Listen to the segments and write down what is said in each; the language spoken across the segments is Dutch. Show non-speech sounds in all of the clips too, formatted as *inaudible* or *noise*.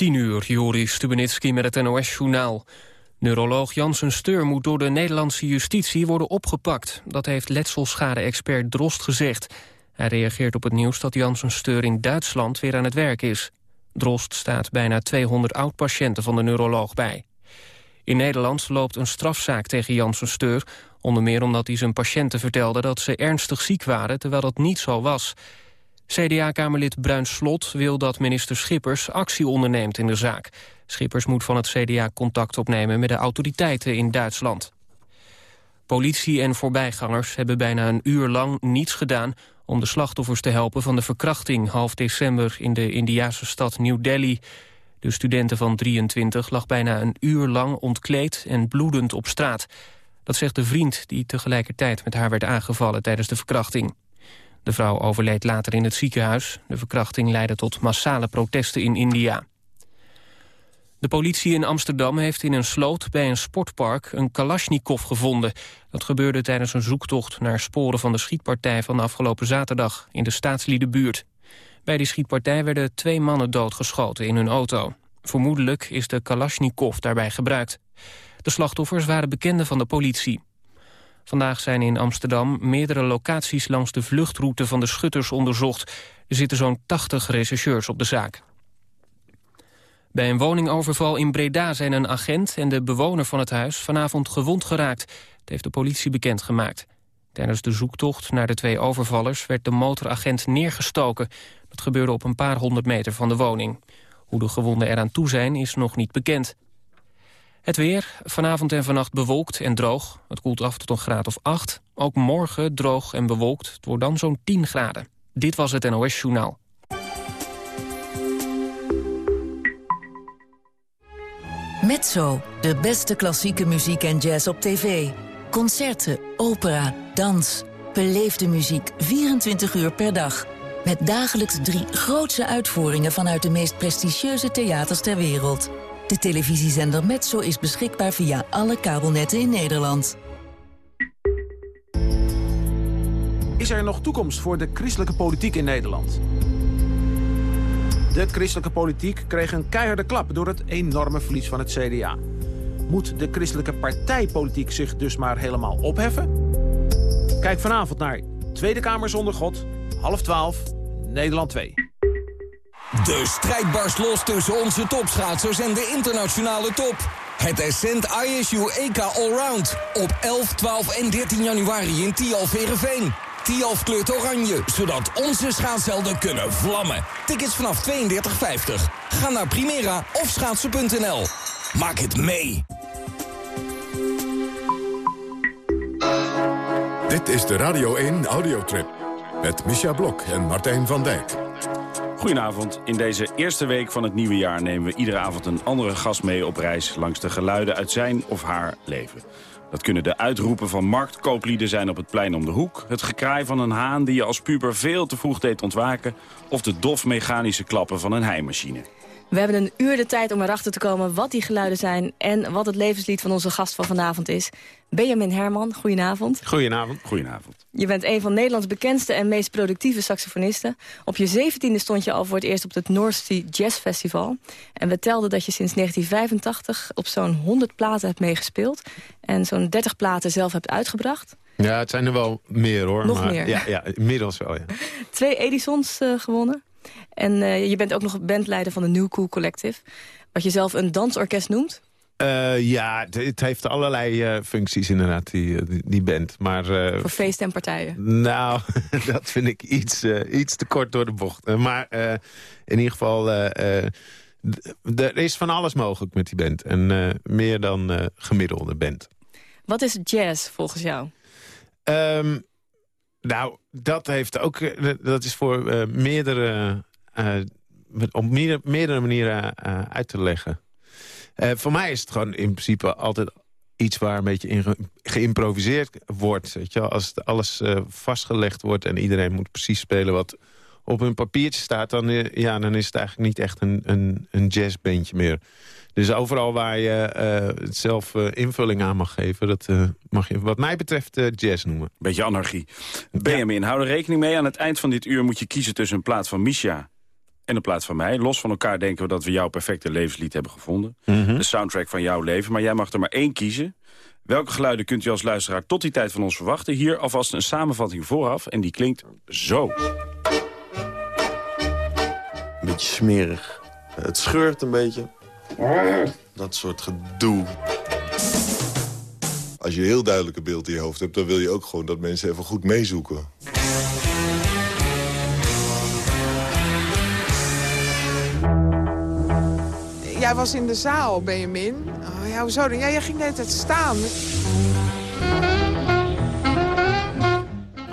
10 uur, Joris Stubenitski met het NOS-journaal. Neuroloog Janssen Steur moet door de Nederlandse justitie worden opgepakt. Dat heeft letselschade-expert Drost gezegd. Hij reageert op het nieuws dat Janssen Steur in Duitsland weer aan het werk is. Drost staat bijna 200 oud-patiënten van de neuroloog bij. In Nederland loopt een strafzaak tegen Janssen Steur... onder meer omdat hij zijn patiënten vertelde dat ze ernstig ziek waren... terwijl dat niet zo was... CDA-kamerlid Bruin Slot wil dat minister Schippers actie onderneemt in de zaak. Schippers moet van het CDA contact opnemen met de autoriteiten in Duitsland. Politie en voorbijgangers hebben bijna een uur lang niets gedaan... om de slachtoffers te helpen van de verkrachting half december in de Indiase stad New Delhi. De studenten van 23 lag bijna een uur lang ontkleed en bloedend op straat. Dat zegt de vriend die tegelijkertijd met haar werd aangevallen tijdens de verkrachting. De vrouw overleed later in het ziekenhuis. De verkrachting leidde tot massale protesten in India. De politie in Amsterdam heeft in een sloot bij een sportpark een Kalashnikov gevonden. Dat gebeurde tijdens een zoektocht naar sporen van de schietpartij van afgelopen zaterdag in de staatsliedenbuurt. Bij die schietpartij werden twee mannen doodgeschoten in hun auto. Vermoedelijk is de Kalashnikov daarbij gebruikt. De slachtoffers waren bekenden van de politie. Vandaag zijn in Amsterdam meerdere locaties langs de vluchtroute van de schutters onderzocht. Er zitten zo'n 80 rechercheurs op de zaak. Bij een woningoverval in Breda zijn een agent en de bewoner van het huis vanavond gewond geraakt. Dat heeft de politie bekendgemaakt. Tijdens de zoektocht naar de twee overvallers werd de motoragent neergestoken. Dat gebeurde op een paar honderd meter van de woning. Hoe de gewonden eraan toe zijn is nog niet bekend. Het weer, vanavond en vannacht bewolkt en droog. Het koelt af tot een graad of 8. Ook morgen droog en bewolkt. Het wordt dan zo'n 10 graden. Dit was het NOS Journaal. Mezzo, de beste klassieke muziek en jazz op tv. Concerten, opera, dans. Beleefde muziek 24 uur per dag. Met dagelijks drie grootse uitvoeringen vanuit de meest prestigieuze theaters ter wereld. De televisiezender Metso is beschikbaar via alle kabelnetten in Nederland. Is er nog toekomst voor de christelijke politiek in Nederland? De christelijke politiek kreeg een keiharde klap door het enorme verlies van het CDA. Moet de christelijke partijpolitiek zich dus maar helemaal opheffen? Kijk vanavond naar Tweede Kamer zonder God, half twaalf, Nederland 2. De strijd barst los tussen onze topschaatsers en de internationale top. Het Ascent ISU EK Allround. Op 11, 12 en 13 januari in Tialf Verenveen. Tialf kleurt oranje, zodat onze schaatshelden kunnen vlammen. Tickets vanaf 32,50. Ga naar Primera of schaatsen.nl. Maak het mee. Dit is de Radio 1 Audiotrip. Met Misha Blok en Martijn van Dijk. Goedenavond. In deze eerste week van het nieuwe jaar nemen we iedere avond een andere gast mee op reis langs de geluiden uit zijn of haar leven. Dat kunnen de uitroepen van marktkooplieden zijn op het plein om de hoek... het gekraai van een haan die je als puber veel te vroeg deed ontwaken... of de dof mechanische klappen van een heimachine. We hebben een uur de tijd om erachter te komen wat die geluiden zijn... en wat het levenslied van onze gast van vanavond is. Benjamin Herman, goedenavond. Goedenavond. Goedenavond. Je bent een van Nederlands bekendste en meest productieve saxofonisten. Op je zeventiende stond je al voor het eerst op het North Sea Jazz Festival. En we telden dat je sinds 1985 op zo'n 100 platen hebt meegespeeld... en zo'n 30 platen zelf hebt uitgebracht. Ja, het zijn er wel meer hoor. Nog maar, meer? Ja, ja, inmiddels wel, ja. *laughs* Twee Edisons uh, gewonnen. En uh, je bent ook nog bandleider van de New Cool Collective. Wat je zelf een dansorkest noemt. Uh, ja, het, heeft allerlei uh, functies inderdaad, die, die, die band. Maar, Voor feesten en partijen? Nou, *laughs* dat vind ik iets, iets te kort door de bocht. maar in ieder geval, er is van alles mogelijk met die band. En meer dan gemiddelde band. Wat is jazz volgens jou? Um, nou, dat heeft ook. Dat is voor meerdere. Op meerdere, meerdere manieren uit te leggen. Voor mij is het gewoon in principe altijd iets waar een beetje in ge geïmproviseerd wordt. Weet je, als alles vastgelegd wordt en iedereen moet precies spelen wat op een papiertje staat... dan, ja, dan is het eigenlijk niet echt een, een, een jazzbandje meer. Dus overal waar je uh, zelf invulling aan mag geven... dat mag je wat mij betreft jazz noemen. Beetje anarchie. Benjamin, ja. hou er rekening mee. Aan het eind van dit uur moet je kiezen tussen een plaat van Misha... en de plaats van mij. Los van elkaar denken we dat we jouw perfecte levenslied hebben gevonden. Mhm. De soundtrack van jouw leven. Maar jij mag er maar één kiezen. Welke geluiden kunt u als luisteraar tot die tijd van ons verwachten? Hier alvast een samenvatting vooraf. En die klinkt zo. Een beetje smerig. Het scheurt een beetje. Dat soort gedoe. Als je een heel duidelijke beeld in je hoofd hebt... dan wil je ook gewoon dat mensen even goed meezoeken. Jij was in de zaal, Benjamin. Oh, ja, hoezo dan? Ja, jij ging de hele tijd staan.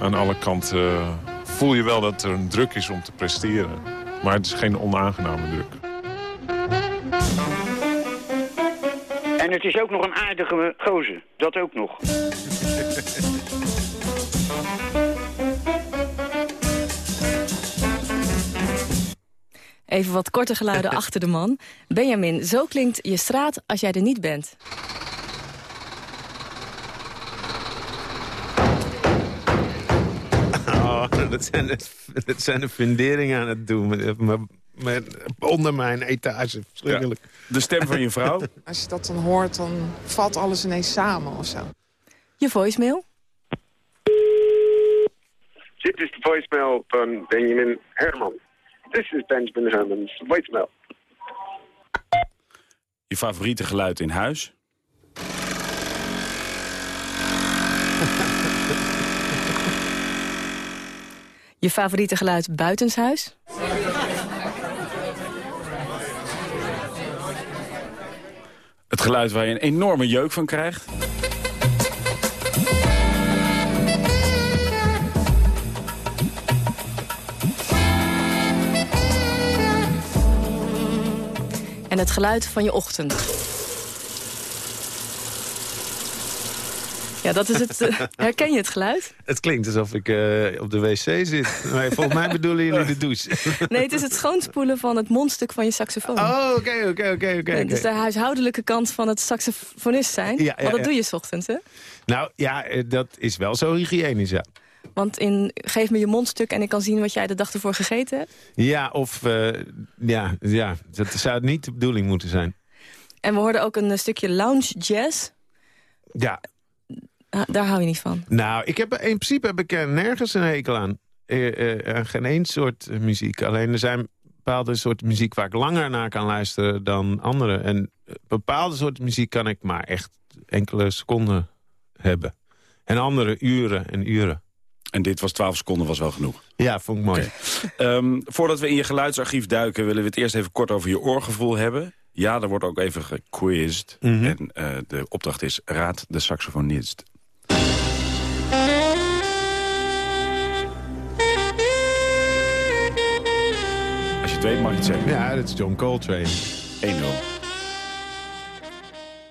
Aan alle kanten eh, voel je wel dat er een druk is om te presteren. Maar het is geen onaangename druk. En het is ook nog een aardige gozer. Dat ook nog. *laughs* Even wat korte geluiden *laughs* achter de man. Benjamin, zo klinkt je straat als jij er niet bent. Oh, *laughs* dat, zijn de, dat zijn de funderingen aan het doen. Met, met, met- onder mijn etage. Verschrikkelijk. De stem van je vrouw. *laughs* Als je dat dan hoort, dan valt alles ineens samen of zo. Je voicemail? Dit is de voicemail van Benjamin Herman. This is Benjamin Herman's voicemail. Je favoriete geluid in huis. *laughs* Je favoriete geluid buitenshuis? Het geluid waar je een enorme jeuk van krijgt. En het geluid van je ochtend. Ja, dat is het. eh, *laughs* herken je het geluid? Het klinkt alsof ik eh, op de wc zit. Maar volgens mij bedoelen jullie de douche. *laughs* Nee, het is het schoonspoelen van het mondstuk van je saxofoon. Oh, oké, oké, oké, oké. Het is de huishoudelijke kant van het saxofonist zijn. Ja, ja, Want dat ja. doe je 's ochtends, hè? Nou, ja, eh, dat is wel zo hygiënisch, ja. Want in geef me je mondstuk en ik kan zien wat jij de dag ervoor gegeten hebt. Ja, of... eh, ja, ja, dat zou niet de bedoeling moeten zijn. En we hoorden ook een eh, stukje lounge jazz. Ja, Ah, daar hou je niet van. nou, ik heb, in principe heb ik er nergens een hekel aan. Eh, geen één soort muziek. Alleen er zijn bepaalde soorten muziek waar ik langer naar kan luisteren dan andere. En bepaalde soorten muziek kan ik maar echt enkele seconden hebben. En andere uren en uren. En dit was 12 seconden, was wel genoeg. Ja, vond ik mooi. Ehm, voordat we in je geluidsarchief duiken... willen we het eerst even kort over je oorgevoel hebben. Ja, er wordt ook even gequized. Mhm. En eh, de opdracht is raad de saxofonist. Als je het weet mag je het zeggen. Ja, dat is John Coltrane. 1-0.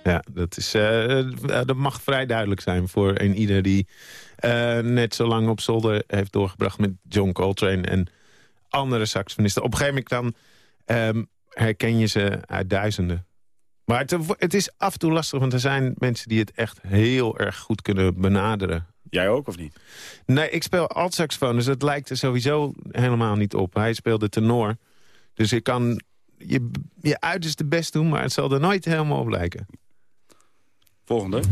Ja, dat, is, eh, eh, dat mag vrij duidelijk zijn voor een ieder die eh, net zo lang op zolder heeft doorgebracht met John Coltrane en andere saxofonisten. Op een gegeven moment dan ehm, herken je ze uit duizenden. Maar het, het is af en toe lastig, want er zijn mensen die het echt heel erg goed kunnen benaderen. Jij ook, of niet? Nee, ik speel alt-saxofoon, dus dat lijkt er sowieso helemaal niet op. Hij speelde tenor, dus je kan je, je uiterste best doen... maar het zal er nooit helemaal op lijken. Volgende. *laughs*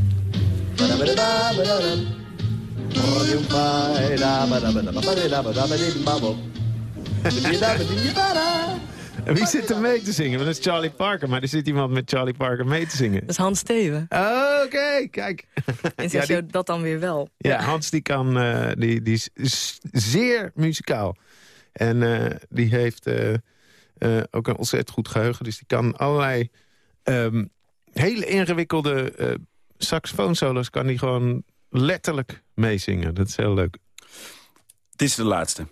En wie zit er mee te zingen? Want Dat is Charlie Parker, maar er zit iemand met Charlie Parker mee te zingen. Dat is Hans Steven. Oh, Oké, kijk. *laughs* En Ja, zeg die- je dat dan weer wel? Ja, Hans die kan, eh, die, die is- is zeer muzikaal. En eh, die heeft eh, eh, ook een ontzettend goed geheugen. Dus die kan allerlei ehm, hele ingewikkelde eh saxofoonsolo's... kan die gewoon letterlijk meezingen. Dat is heel leuk. Dit is de laatste.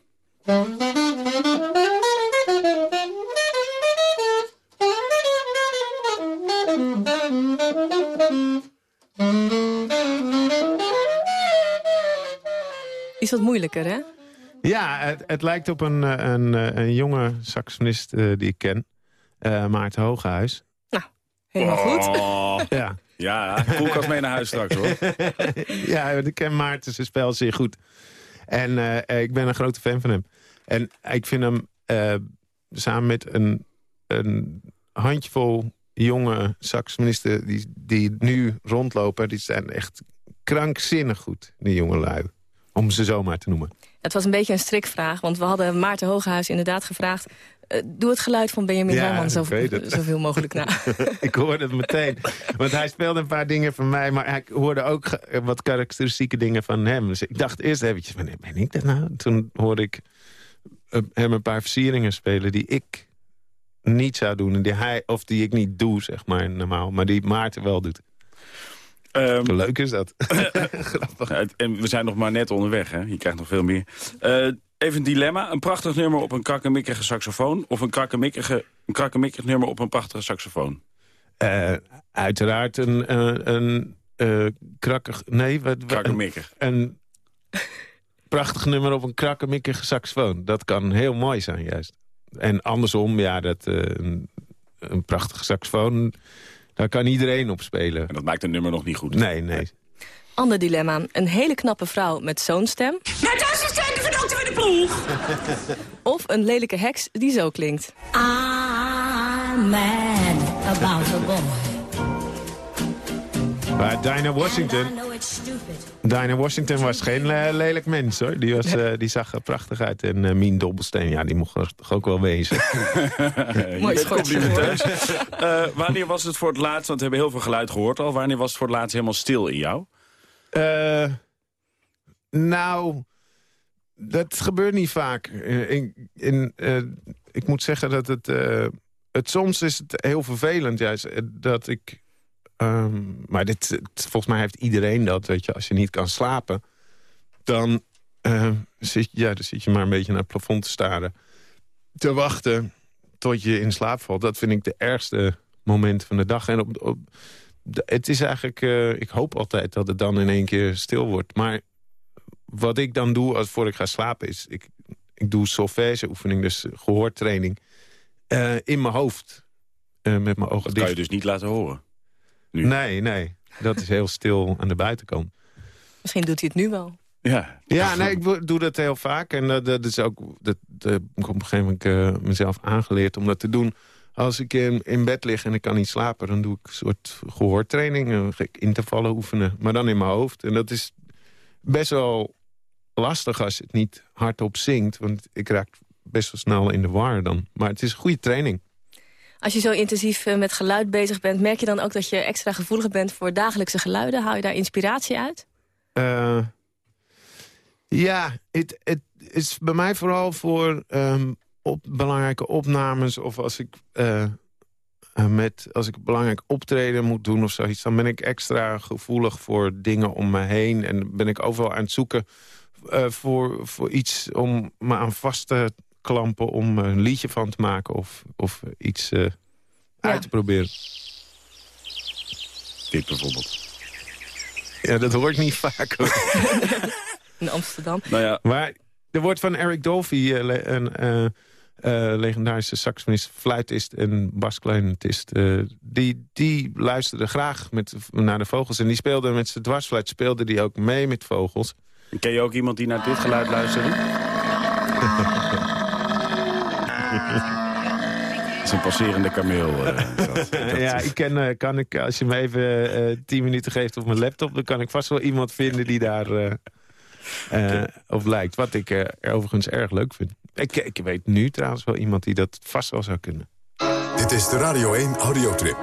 Is wat moeilijker, hè? Ja, het, het lijkt op een, eh, een, eh, een jonge saxofonist eh, die ik ken. Eh, Maarten Hogehuis. Helemaal goed. Oh. *laughs* Ja. Ja, koelkast mee naar huis straks, hoor. *laughs* ja, ik ken Maarten zijn spel zeer goed. En eh, ik ben een grote fan van hem. En ik vind hem... eh, samen met een, een handjevol jonge saxofonisten... Die, die nu rondlopen, die zijn echt krankzinnig goed, die jonge lui. Om ze zo maar te noemen. Het was een beetje een strikvraag, want we hadden Maarten Hogehuis inderdaad gevraagd... Uh, doe het geluid van Benjamin Ja, Herman zo, zoveel mogelijk na. *laughs* ik hoorde het meteen. Want hij speelde een paar dingen van mij... maar ik hoorde ook wat karakteristieke dingen van hem. Dus ik dacht eerst eventjes, van, ben ik dat nou? Toen hoorde ik eh, hem een paar versieringen spelen... die ik niet zou doen. En die hij, of die ik niet doe, zeg maar, normaal. Maar die Maarten wel doet. Ehm, Leuk is dat. *laughs* En we zijn nog maar net onderweg, hè? Je krijgt nog veel meer. Eh, even een dilemma. Een prachtig nummer op een krakkemikkige saxofoon... of een krakkemikkige, een krakkemikkig nummer op een prachtige saxofoon? Eh, uiteraard een, eh, een eh, krakkig... Nee, wat, Krakkemikkig. Een prachtig nummer op een krakkemikkige saxofoon. Dat kan heel mooi zijn, juist. En andersom, ja, dat, eh, een, een prachtige saxofoon... daar kan iedereen op spelen. En dat maakt een nummer nog niet goed. Nee, nee. Ander dilemma. Een hele knappe vrouw met zo'n stem. Met assistenten van Of een lelijke heks die zo klinkt. I'm mad about the boy. Maar Dinah Washington... I know it's stupid. Dinah Washington was geen eh, lelijk mens, hoor. Die, was, eh, die zag er prachtig uit. En eh, Mien Dobbelsteen, ja, die mocht er toch ook wel wezen. *laughs* Mooi complimenteus. Eh, wanneer was het voor het laatst, want we hebben heel veel geluid gehoord al... wanneer was het voor het laatst helemaal stil in jou? Eh, nou, dat gebeurt niet vaak. Eh, In, in, eh, ik moet zeggen dat het, eh, het... Soms is het heel vervelend juist dat ik... ehm, maar dit, volgens mij heeft iedereen dat, weet je. Als je niet kan slapen, dan, zit, ja, dan zit je maar een beetje naar het plafond te staren. Te wachten tot je in slaap valt. Dat vind ik de ergste moment van de dag. En op, op, het is eigenlijk, ik hoop altijd dat het dan in één keer stil wordt. Maar wat ik dan doe als voor ik ga slapen is... ik, ik doe solfège oefening, dus gehoortraining... eh, in mijn hoofd. Eh, met mijn ogen Dat dicht. kan je dus niet laten horen. nu. Nee, nee. Dat is heel stil aan de buitenkant. Misschien doet hij het nu wel. Ja, Ja, nee, ik doe dat heel vaak. En dat, dat is ook, dat, dat heb ik op een gegeven moment eh, mezelf aangeleerd om dat te doen. Als ik in, in bed lig en ik kan niet slapen... dan doe ik een soort gehoortraining. Dan ga ik intervallen oefenen, maar dan in mijn hoofd. En dat is best wel lastig als het niet hardop zingt. Want ik raak best wel snel in de war dan. Maar het is een goede training. Als je zo intensief eh, met geluid bezig bent... merk je dan ook dat je extra gevoelig bent voor dagelijkse geluiden? Haal je daar inspiratie uit? Eh, ja, het, het is bij mij vooral voor ehm, op, belangrijke opnames... of als ik, eh, met, als ik belangrijk optreden moet doen of zoiets... dan ben ik extra gevoelig voor dingen om me heen... en ben ik overal aan het zoeken eh, voor, voor iets om me aan vast te klampen... om een liedje van te maken of, of iets eh, uit te proberen. Dit bijvoorbeeld. Ja, dat hoor ik niet vaak. hoor. *laughs* In Amsterdam. Nou ja, Maar er wordt van Eric Dolphy, eh, een eh, eh, legendarische saxofonist, fluitist en baskleinetist... eh, die, die luisterde graag met, naar de vogels. En die speelde met zijn dwarsfluit speelde die ook mee met vogels. Ken je ook iemand die naar dit geluid luisterde? Het is een passerende kameel. eh, dat. *laughs* Dat ja, is- ik ken, eh, kan ik, als je me even eh, tien minuten geeft op mijn laptop... dan kan ik vast wel iemand vinden die daar eh, eh, op lijkt. Wat ik overigens erg leuk vind. Ik, ik weet nu trouwens wel iemand die dat vast wel zou kunnen. Dit is de Radio 1 Audiotrip.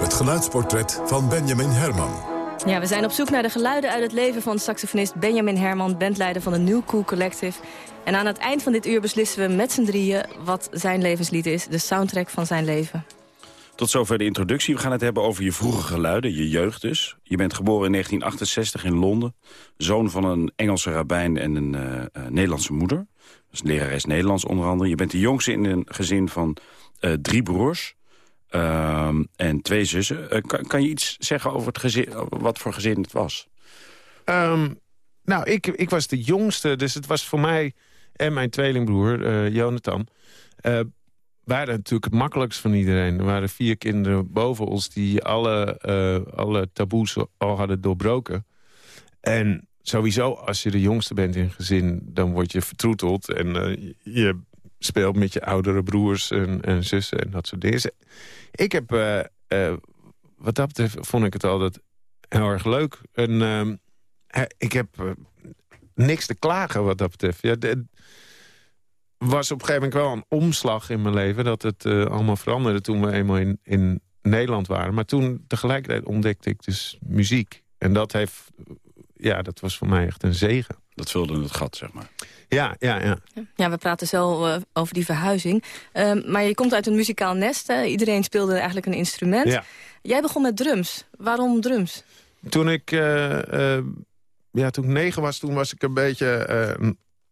Het geluidsportret van Benjamin Herman. Ja, we zijn op zoek naar de geluiden uit het leven van saxofonist Benjamin Herman... bandleider van de New Cool Collective. En aan het eind van dit uur beslissen we met z'n drieën... wat zijn levenslied is, de soundtrack van zijn leven. Tot zover de introductie. We gaan het hebben over je vroege geluiden, je jeugd dus. Je bent geboren in 1968 in Londen. Zoon van een Engelse rabbijn en een eh, eh, Nederlandse moeder. Dat is lerares Nederlands onder andere. Je bent de jongste in een gezin van eh, drie broers. Ehm, en twee zussen. Eh, kan, je iets zeggen over het gezin, wat voor gezin het was? Ehm, nou, ik, ik was de jongste, dus het was voor mij en mijn tweelingbroer, eh, Jonathan... eh, waren natuurlijk het makkelijkst van iedereen. Er waren vier kinderen boven ons die alle, alle taboes al hadden doorbroken. En sowieso, als je de jongste bent in een gezin, dan word je vertroeteld. En je speelt met je oudere broers en, en zussen en dat soort dingen. Ik heb, eh, eh, wat dat betreft, vond ik het altijd heel erg leuk. En ehm, eh, ik heb niks te klagen wat dat betreft. Ja, was op een gegeven moment wel een omslag in mijn leven... dat het allemaal veranderde toen we eenmaal in, in Nederland waren. Maar toen tegelijkertijd ontdekte ik dus muziek. En dat heeft, ja, dat was voor mij echt een zegen. Dat vulde het gat, zeg maar. Ja, ja, ja. Ja, we praten zo eh, over die verhuizing. Ehm, maar je komt uit een muzikaal nest. hè? Iedereen speelde eigenlijk een instrument. Ja. Jij begon met drums. Waarom drums? Toen ik, eh, eh, ja, toen ik negen was, toen was ik een beetje...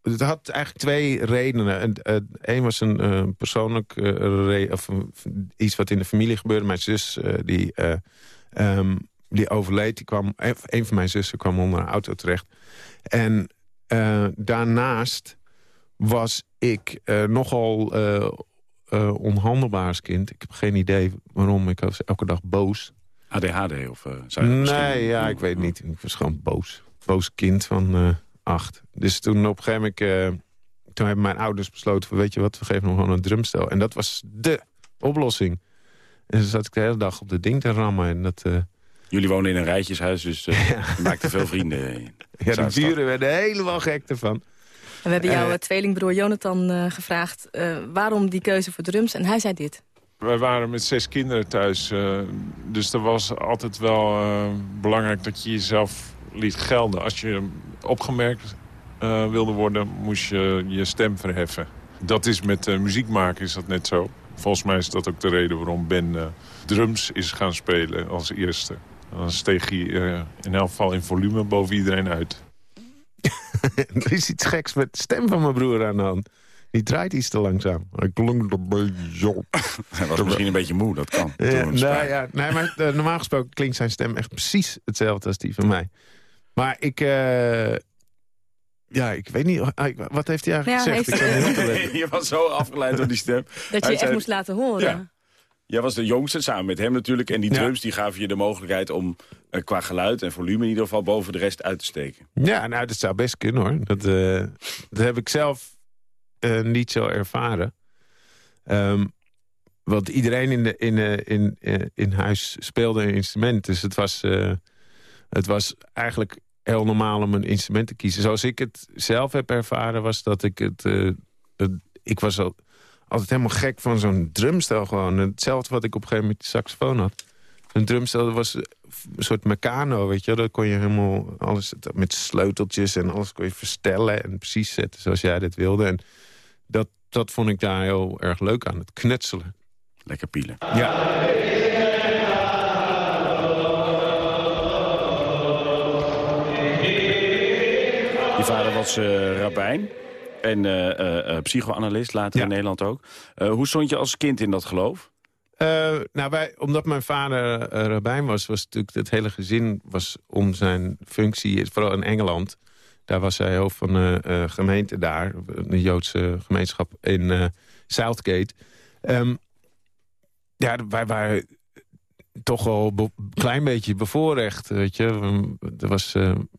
het had eigenlijk twee redenen. En, Eén was een eh, persoonlijk eh, re- of iets wat in de familie gebeurde. Mijn zus, eh, die, eh, ehm, die overleed. Die kwam, een een van mijn zussen kwam onder een auto terecht. En eh, daarnaast was ik eh, nogal eh, onhandelbaar als kind. Ik heb geen idee waarom. Ik was elke dag boos. ADHD of uh, zou je misschien- Nee, ja, ik weet niet. Ik was gewoon boos. Boos kind van acht. Dus toen op een gegeven moment... toen hebben mijn ouders besloten... Van, weet je wat, we geven hem gewoon een drumstel. En dat was de oplossing. En toen zat ik de hele dag op de ding te rammen. En dat, Jullie wonen in een rijtjeshuis, dus uh, je maakte veel vrienden. In ja, de buren werden helemaal gek ervan. En we hebben jouw Eh. eh, tweelingbroer Jonathan eh, gevraagd... eh, waarom die keuze voor drums. En hij zei dit. Wij waren met zes kinderen thuis. eh, dus er was altijd wel eh, belangrijk dat je jezelf liet gelden. Als je opgemerkt eh, wilde worden, moest je je stem verheffen. Dat is met eh, muziek maken is dat net zo. Volgens mij is dat ook de reden waarom Ben eh, drums is gaan spelen als eerste. Dan steeg hij eh, in elk geval in volume boven iedereen uit. *laughs* er is iets geks met de stem van mijn broer aan de hand. Die draait iets te langzaam. Hij klonk een beetje op. *laughs* Hij was misschien een beetje moe, dat kan. Ja, nou, ja, nee, maar eh, normaal gesproken klinkt zijn stem echt precies hetzelfde als die van mij. Maar ik... eh, ja, ik weet niet... ah, Wat heeft hij eigenlijk Ja, gezegd? heeft Ik *laughs* je was zo afgeleid door die stem. Dat je je echt zei- moest laten horen. Ja. Jij was de jongste, samen met hem natuurlijk. En die drums die gaven je de mogelijkheid om eh, qua geluid en volume... in ieder geval boven de rest uit te steken. Ja, nou, dat zou best kunnen, hoor. Dat, eh, dat heb ik zelf eh, niet zo ervaren. Ehm, want iedereen in, de, in, in, in huis speelde een instrument. Dus het was, het was eigenlijk heel normaal om een instrument te kiezen. Zoals ik het zelf heb ervaren, was dat ik het... het- ik was al, altijd helemaal gek van zo'n drumstel gewoon. Hetzelfde wat ik op een gegeven moment met de saxofoon had. Een drumstel was een soort meccano, weet je. Dat kon je helemaal alles met sleuteltjes en alles kon je verstellen... en precies zetten zoals jij dat wilde. En dat, dat vond ik daar heel erg leuk aan, het knutselen. Lekker pielen. Ja. Je vader was eh rabbijn en eh, psychoanalist, later in Nederland ook. Hoe stond je als kind in dat geloof? Nou, wij, omdat mijn vader rabbijn was, was natuurlijk het hele gezin was om zijn functie, vooral in Engeland. Daar was hij hoofd van eh, gemeente daar, een Joodse gemeenschap in Southgate. Ehm, ja, wij waren toch wel een klein beetje bevoorrecht, weet je. Er was,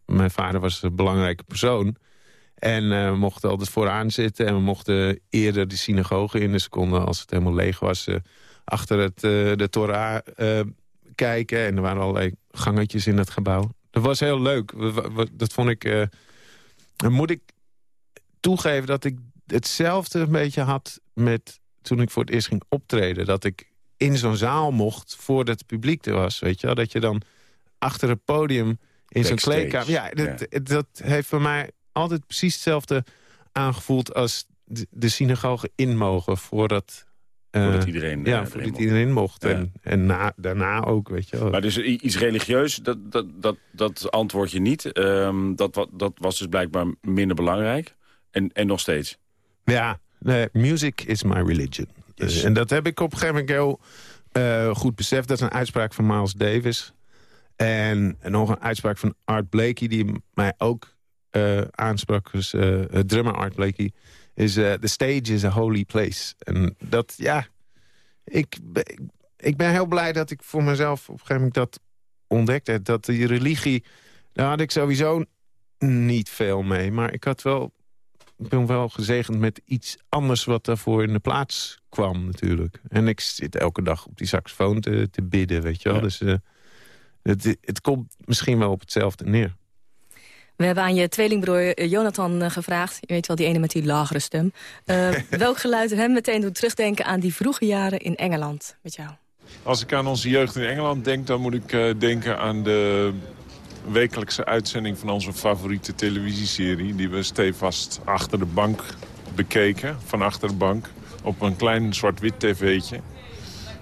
mijn vader was een belangrijke persoon. En eh, we mochten altijd vooraan zitten. En we mochten eerder de synagoge in. Dus we konden, als het helemaal leeg was, eh, achter het, eh, de Torah kijken. En er waren allerlei gangetjes in het gebouw. Dat was heel leuk. We- we- we- dat vond ik... dan moet ik toegeven dat ik hetzelfde een beetje had met toen ik voor het eerst ging optreden. Dat ik in zo'n zaal mocht voordat het publiek er was. Weet je wel? Dat je dan achter het podium in zo'n kleedkamer... Ja, dat, dat heeft voor mij altijd precies hetzelfde aangevoeld... als de, de synagoge in mogen voordat... eh, Voordat iedereen, eh, ja, erin voordat iedereen mocht. Ja. En, en na, daarna ook, weet je wel. Maar dus iets religieus, dat, dat, dat, dat antwoord je niet. Ehm, dat, dat was dus blijkbaar minder belangrijk. En, en nog steeds. Ja, nee, music is my religion. Eh, en dat heb ik op een gegeven moment heel eh, goed beseft. Dat is een uitspraak van Miles Davis. En, en nog een uitspraak van Art Blakey... die mij ook eh, aansprak. Dus eh, drummer Art Blakey. Is eh, the stage is a holy place. En dat, ja... Ik, ben- ik ben heel blij dat ik voor mezelf op een gegeven moment dat ontdekte. Dat die religie... Daar had ik sowieso niet veel mee. Maar ik had wel ben wel gezegend met iets anders wat daarvoor in de plaats kwam natuurlijk. En ik zit elke dag op die saxofoon te, te bidden, weet je wel. Dus uh, het, het komt misschien wel op hetzelfde neer. We hebben aan je tweelingbroer Jonathan gevraagd... je weet wel, die ene met die lagere stem... Uh, *laughs* welk geluid hem meteen doet terugdenken aan die vroege jaren in Engeland met jou? Als ik aan onze jeugd in Engeland denk... dan moet ik uh, denken aan de wekelijkse uitzending van onze favoriete televisieserie... die we stevast achter de bank bekeken, van achter de bank... op een klein zwart-wit tv'tje.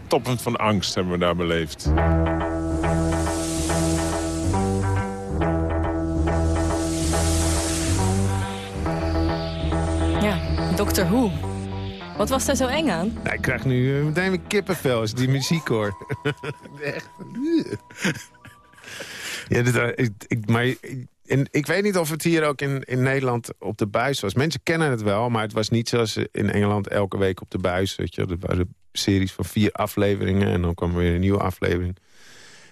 Toppend van angst hebben we daar beleefd. Doctor Who. Wat was daar zo eng aan? Nou, ik krijg nu uh, meteen weer kippenvel als die muziek hoor. *laughs* Echt. Ja, uh, ik, ik, maar ik weet niet of het hier ook in, in Nederland op de buis was. Mensen kennen het wel, maar het was niet zoals in Engeland elke week op de buis. Weet je. Er waren series van vier afleveringen en dan kwam er weer een nieuwe aflevering.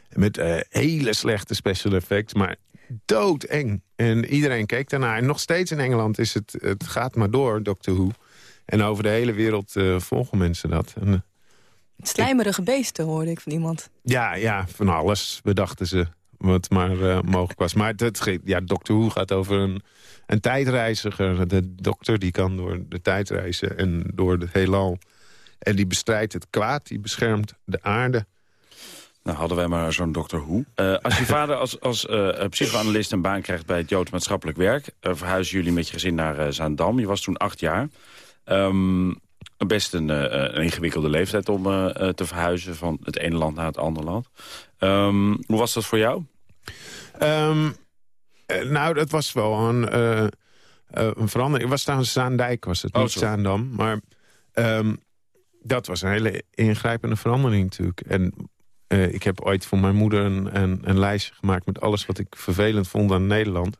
Met uh, hele slechte special effects, maar doodeng. En iedereen keek daarnaar. En nog steeds in Engeland is het, het gaat maar door, Doctor Who. En over de hele wereld uh, volgen mensen dat. En, uh, Slijmerige beesten, hoorde ik van iemand. Ja, ja, van alles bedachten ze wat maar uh, mogelijk was. Maar het, ja, Doctor Who gaat over een, een tijdreiziger. De dokter die kan door de tijd reizen en door het heelal. En die bestrijdt het kwaad, die beschermt de aarde. Nou, hadden wij maar zo'n dokter Hoe. Uh, als je vader als, als uh, psychoanalist een baan krijgt bij het Joods Maatschappelijk Werk... Uh, verhuizen jullie met je gezin naar Zaandam. Je was toen acht jaar. Um, best een, een, ingewikkelde leeftijd om te verhuizen van het ene land naar het andere land. Um, hoe was dat voor jou? Um, nou, dat was wel een, een verandering. Ik was trouwens Zaandijk, was het, oh, niet Zaandam. Maar dat was een hele ingrijpende verandering natuurlijk. En uh, ik heb ooit voor mijn moeder een, een, een, lijstje gemaakt... met alles wat ik vervelend vond aan Nederland.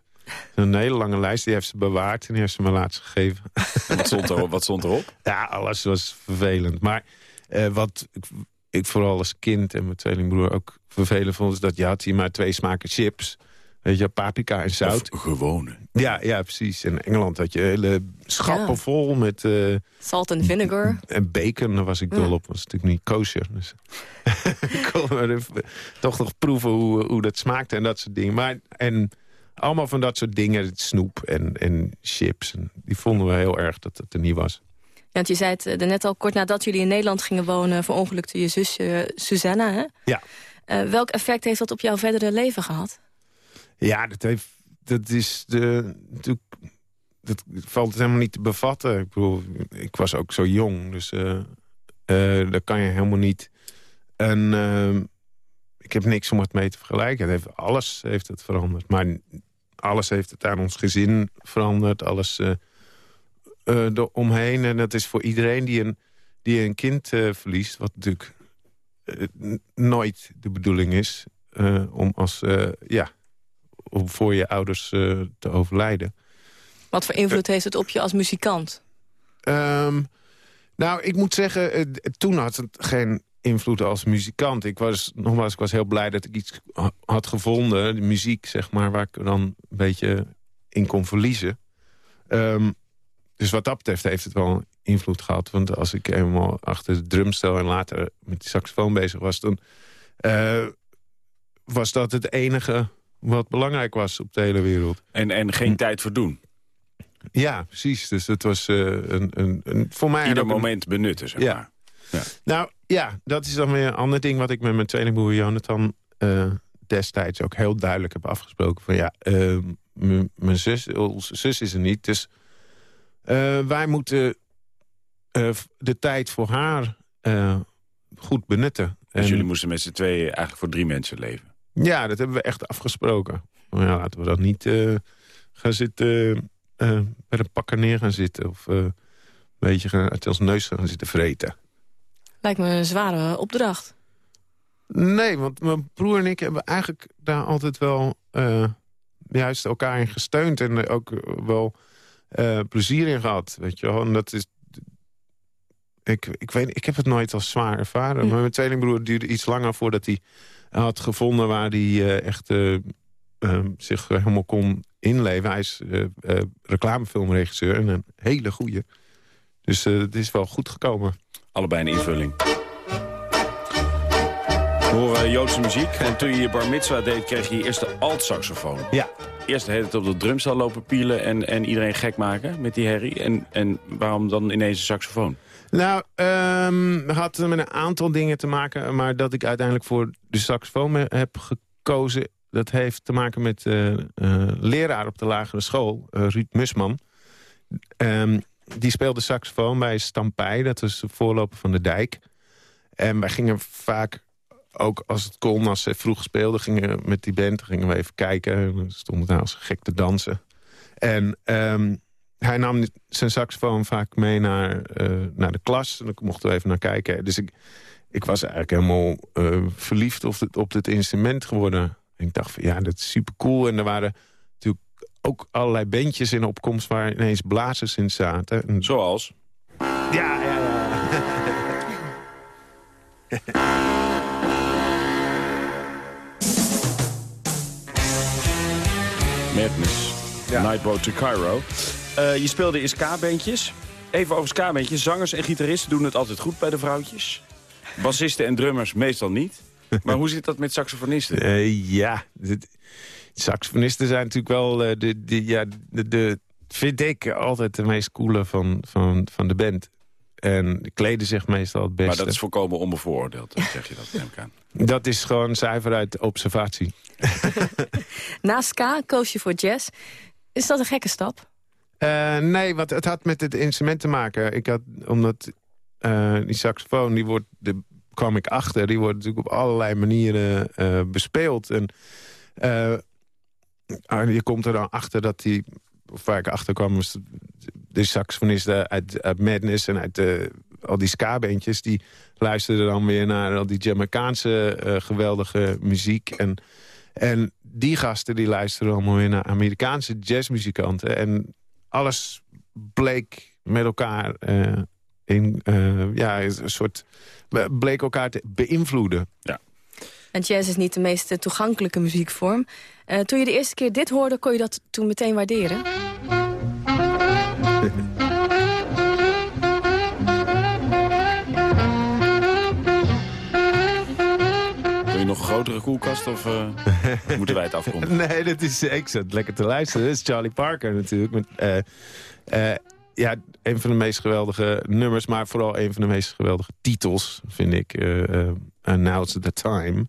Een hele lange lijst, die heeft ze bewaard en die heeft ze me laatst gegeven. En wat stond, erop, wat stond erop? *laughs* Ja, alles was vervelend. Maar uh, wat ik, ik, vooral als kind en mijn tweelingbroer ook vervelend vond... is dat je had hier maar twee smaken chips... Weet je, paprika en zout. Of gewone. Ja, ja, precies. In Engeland had je hele schappen ja. vol met... Uh, Salt en vinegar. En bacon, daar was ik dol op. Dat was natuurlijk niet kosher. Dus *laughs* toch nog proeven hoe, hoe dat smaakte en dat soort dingen. Maar, en allemaal van dat soort dingen, snoep en, en chips. En die vonden we heel erg dat het er niet was. Ja, want je zei het uh, net al, kort nadat jullie in Nederland gingen wonen... verongelukte je zusje uh, Susanna, hè? Ja. Uh, welk effect heeft dat op jouw verdere leven gehad? Ja, dat, heeft, dat is de, natuurlijk, dat valt helemaal niet te bevatten. Ik bedoel, ik was ook zo jong, dus uh, uh, daar kan je helemaal niet... En uh, ik heb niks om het mee te vergelijken. Het heeft, alles heeft het veranderd. Maar alles heeft het aan ons gezin veranderd. Alles eromheen. En dat is voor iedereen die een, die een kind verliest... wat natuurlijk nooit de bedoeling is... om als, ja, om voor je ouders uh, te overlijden. Wat voor invloed heeft het op je als muzikant? Um, nou, ik moet zeggen, uh, toen had het geen invloed als muzikant. Ik was, nogmaals, ik was heel blij dat ik iets had gevonden, de muziek, zeg maar, waar ik dan een beetje in kon verliezen. Um, dus wat dat betreft heeft het wel invloed gehad. Want als ik eenmaal achter de drumstel en later met die saxofoon bezig was... dan uh, was dat het enige wat belangrijk was op de hele wereld. En, en geen tijd voor doen? Ja, precies. Dus het was uh, een, een, een, voor mij... Ieder moment een... benutten, zeg maar. Ja. Nou, ja, dat is dan weer een ander ding... wat ik met mijn tweelingbroer Jonathan uh, destijds ook heel duidelijk heb afgesproken. Van ja, uh, mijn zus, onze zus is er niet, dus wij moeten de tijd voor haar goed benutten. Dus en... jullie moesten met z'n tweeën eigenlijk voor drie mensen leven? Ja, dat hebben we echt afgesproken. Maar ja, laten we dat niet gaan zitten... Met een pakker neer gaan zitten. Of een beetje gaan, ons neus gaan zitten vreten. Lijkt me een zware opdracht. Nee, want mijn broer en ik hebben eigenlijk daar altijd wel... juist elkaar in gesteund. En ook wel plezier in gehad. Weet je wel. En dat is... Ik, ik, weet, ik heb het nooit als zwaar ervaren. Hm. Maar mijn tweelingbroer duurde iets langer voordat hij had gevonden waar hij uh, echt ehm, zich helemaal kon inleven. Hij is eh, eh, reclamefilmregisseur en een hele goeie. Dus eh, het is wel goed gekomen. Allebei een invulling. We horen Joodse muziek. En toen je je bar mitzwa deed, kreeg je je eerste alt-saxofoon. Ja. Eerst de hele tijd op de drumstel lopen pielen en, en iedereen gek maken met die herrie. En, en waarom dan ineens een saxofoon? Nou, um, had met een aantal dingen te maken. Maar dat ik uiteindelijk voor de saxofoon heb gekozen... dat heeft te maken met uh, uh, leraar op de lagere school, uh, Ruud Musman. Um, die speelde saxofoon bij Stampij. Dat was de voorloper van de dijk. En wij gingen vaak, ook als het kon, als ze vroeg speelden... gingen we met die band gingen we even kijken. En dan stonden daar als gek te dansen. En um, hij nam zijn saxofoon vaak mee naar, uh, naar de klas. En dan mochten we even naar kijken. Dus ik, ik was eigenlijk helemaal uh, verliefd op dit, op dit instrument geworden. En ik dacht van ja, dat is super cool. En er waren ook allerlei bandjes in opkomst... waar ineens blazers in zaten. En... Zoals? Ja, ja, ja. Madness. Ja. Nightboat to Cairo. Uh, je speelde in ska-bandjes. Even over ska-bandjes. Zangers en gitaristen doen het altijd goed bij de vrouwtjes. Bassisten en drummers meestal niet. Maar hoe zit dat met saxofonisten? Uh, ja, saxofonisten zijn natuurlijk wel uh, de, de, ja, de, de, vind ik altijd de meest coole van, van, van de band. En kleden zich meestal het beste. Maar dat is volkomen onbevooroordeeld, zeg je dat, neem ik aan. Dat is gewoon zuiver uit observatie. *laughs* Na ska koos je voor jazz. Is dat een gekke stap? Uh, nee, want het had met het instrument te maken. Ik had, omdat uh, die saxofoon, die wordt, de, kwam ik achter... die wordt natuurlijk op allerlei manieren uh, bespeeld. En je komt er dan achter dat die... Of waar ik achter kwam, was de saxofonisten uit, uit Madness... en uit de, al die ska-bandjes... die luisterden dan weer naar al die Jamaicaanse geweldige muziek... en en die gasten die luisteren allemaal weer naar Amerikaanse jazzmuzikanten. En alles bleek met elkaar uh, in, uh, ja, een soort, bleek elkaar te beïnvloeden. Ja. En jazz is niet de meest toegankelijke muziekvorm. Uh, toen je de eerste keer dit hoorde, kon je dat toen meteen waarderen? nog een grotere koelkast of uh, *laughs* moeten wij het afronden? Nee, dat is, ik zat lekker te luisteren. Dat is Charlie Parker natuurlijk. Met, uh, uh, ja, een van de meest geweldige nummers, maar vooral een van de meest geweldige titels, vind ik. Now's the Time.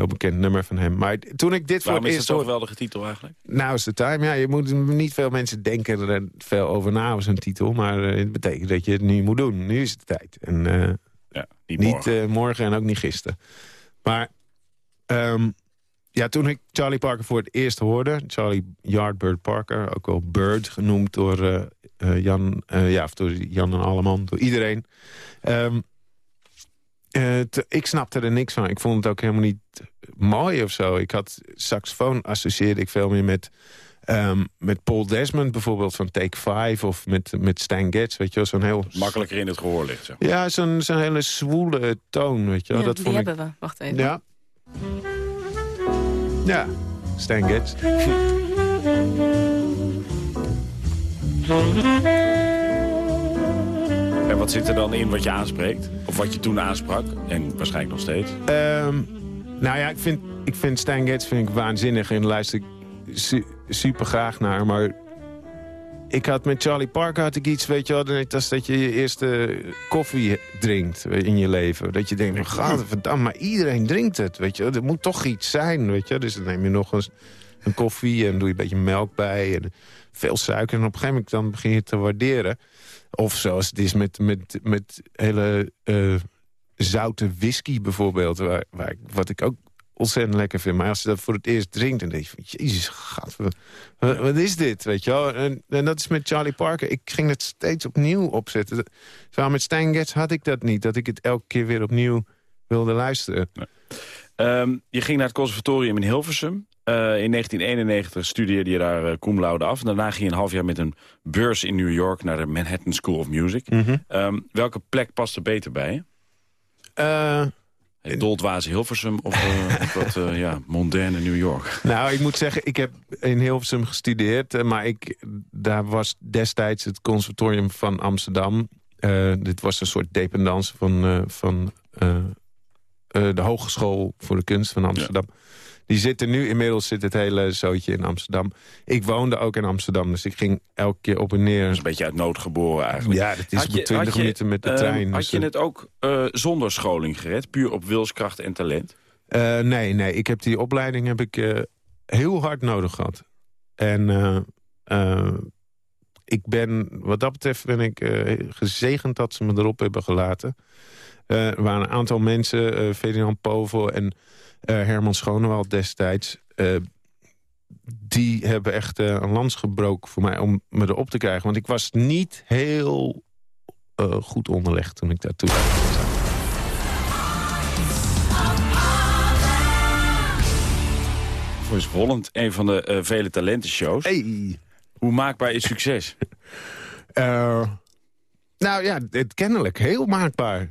Heel bekend nummer van hem. Maar toen ik dit Waarom voor is het het zo'n geweldige titel eigenlijk? Now's the Time. Ja, je moet niet veel mensen denken er veel over na als een titel. Maar het betekent dat je het nu moet doen. Nu is het de tijd. En, ja, niet morgen. Niet, morgen en ook niet gisteren. Maar Um, ja, toen ik Charlie Parker voor het eerst hoorde... Charlie Yardbird Parker, ook wel Bird genoemd door, uh, uh, Jan, uh, ja, door Jan en Alleman, door iedereen. Um, te, ik snapte er niks van. Ik vond het ook helemaal niet mooi of zo. Ik had saxofoon associeerde ik veel meer met... Um, met Paul Desmond bijvoorbeeld van Take 5 of met, met Stan Getz, weet je wel, zo'n heel... Makkelijker in het gehoor ligt, zeg maar. Ja, zo'n zo'n hele zwoele toon, weet je wel. Ja, dat die vond hebben ik... we. Wacht even. Ja. Ja, Stan Getz. *laughs* Wat zit er dan in wat je aanspreekt? Of wat je toen aansprak? En waarschijnlijk nog steeds? Um, nou ja, ik vind, ik vind Stan Getz vind ik waanzinnig en luister ik su super graag naar. Maar ik had met Charlie Parker had ik iets, weet je wel, net als dat je je eerste koffie drinkt in je leven. Dat je denkt, gaat verdammt, maar iedereen drinkt het, weet je. Er moet toch iets zijn, weet je. Dus dan neem je nog eens een koffie en doe je een beetje melk bij en veel suiker. En op een gegeven moment begin je te waarderen. Of zoals het is met, met, met hele uh, zoute whisky bijvoorbeeld, waar, waar, wat ik ook ontzettend lekker vind. Maar als je dat voor het eerst drinkt, dan denk je van... Jezus, wat, is dit, weet je wel? En, en, dat is met Charlie Parker. Ik ging het steeds opnieuw opzetten. Terwijl met Stan had ik dat niet. Dat ik het elke keer weer opnieuw wilde luisteren. Um, je ging naar het conservatorium in Hilversum. Uh, in 1991 studeerde je daar uh, cum laude af. Daarna ging je een half jaar met een beurs in New York... naar de Manhattan School of Music. Mm -hmm. um, welke plek past er beter bij je? Uh, Het Hilversum of, *laughs* uh, wat ja, moderne New York? Nou, ik moet zeggen, ik heb in Hilversum gestudeerd. Maar ik, daar was destijds het conservatorium van Amsterdam. dit was een soort dependance van, van de Hogeschool voor de Kunst van Amsterdam. Ja. Die zitten nu, inmiddels zit het hele zootje in Amsterdam. Ik woonde ook in Amsterdam, dus ik ging elke keer op en neer. Dat is een beetje uit nood geboren eigenlijk. Ja, dat is je, 20 minuten met de trein. Uh, had je het ook uh, zonder scholing gered? Puur op wilskracht en talent? Uh, nee, nee. Ik heb die opleiding heb ik heel hard nodig gehad. En ik ben, wat dat betreft ben ik gezegend dat ze me erop hebben gelaten. Er waren een aantal mensen, Ferdinand Povel en uh, Herman Schonewald destijds... Uh, die hebben echt uh, een lans gebroken voor mij om me erop te krijgen. Want ik was niet heel goed onderlegd toen ik daartoe zat. Voice Holland, een van de vele talentenshows. Hey. Hoe maakbaar is succes? *laughs* nou ja, het, kennelijk heel maakbaar.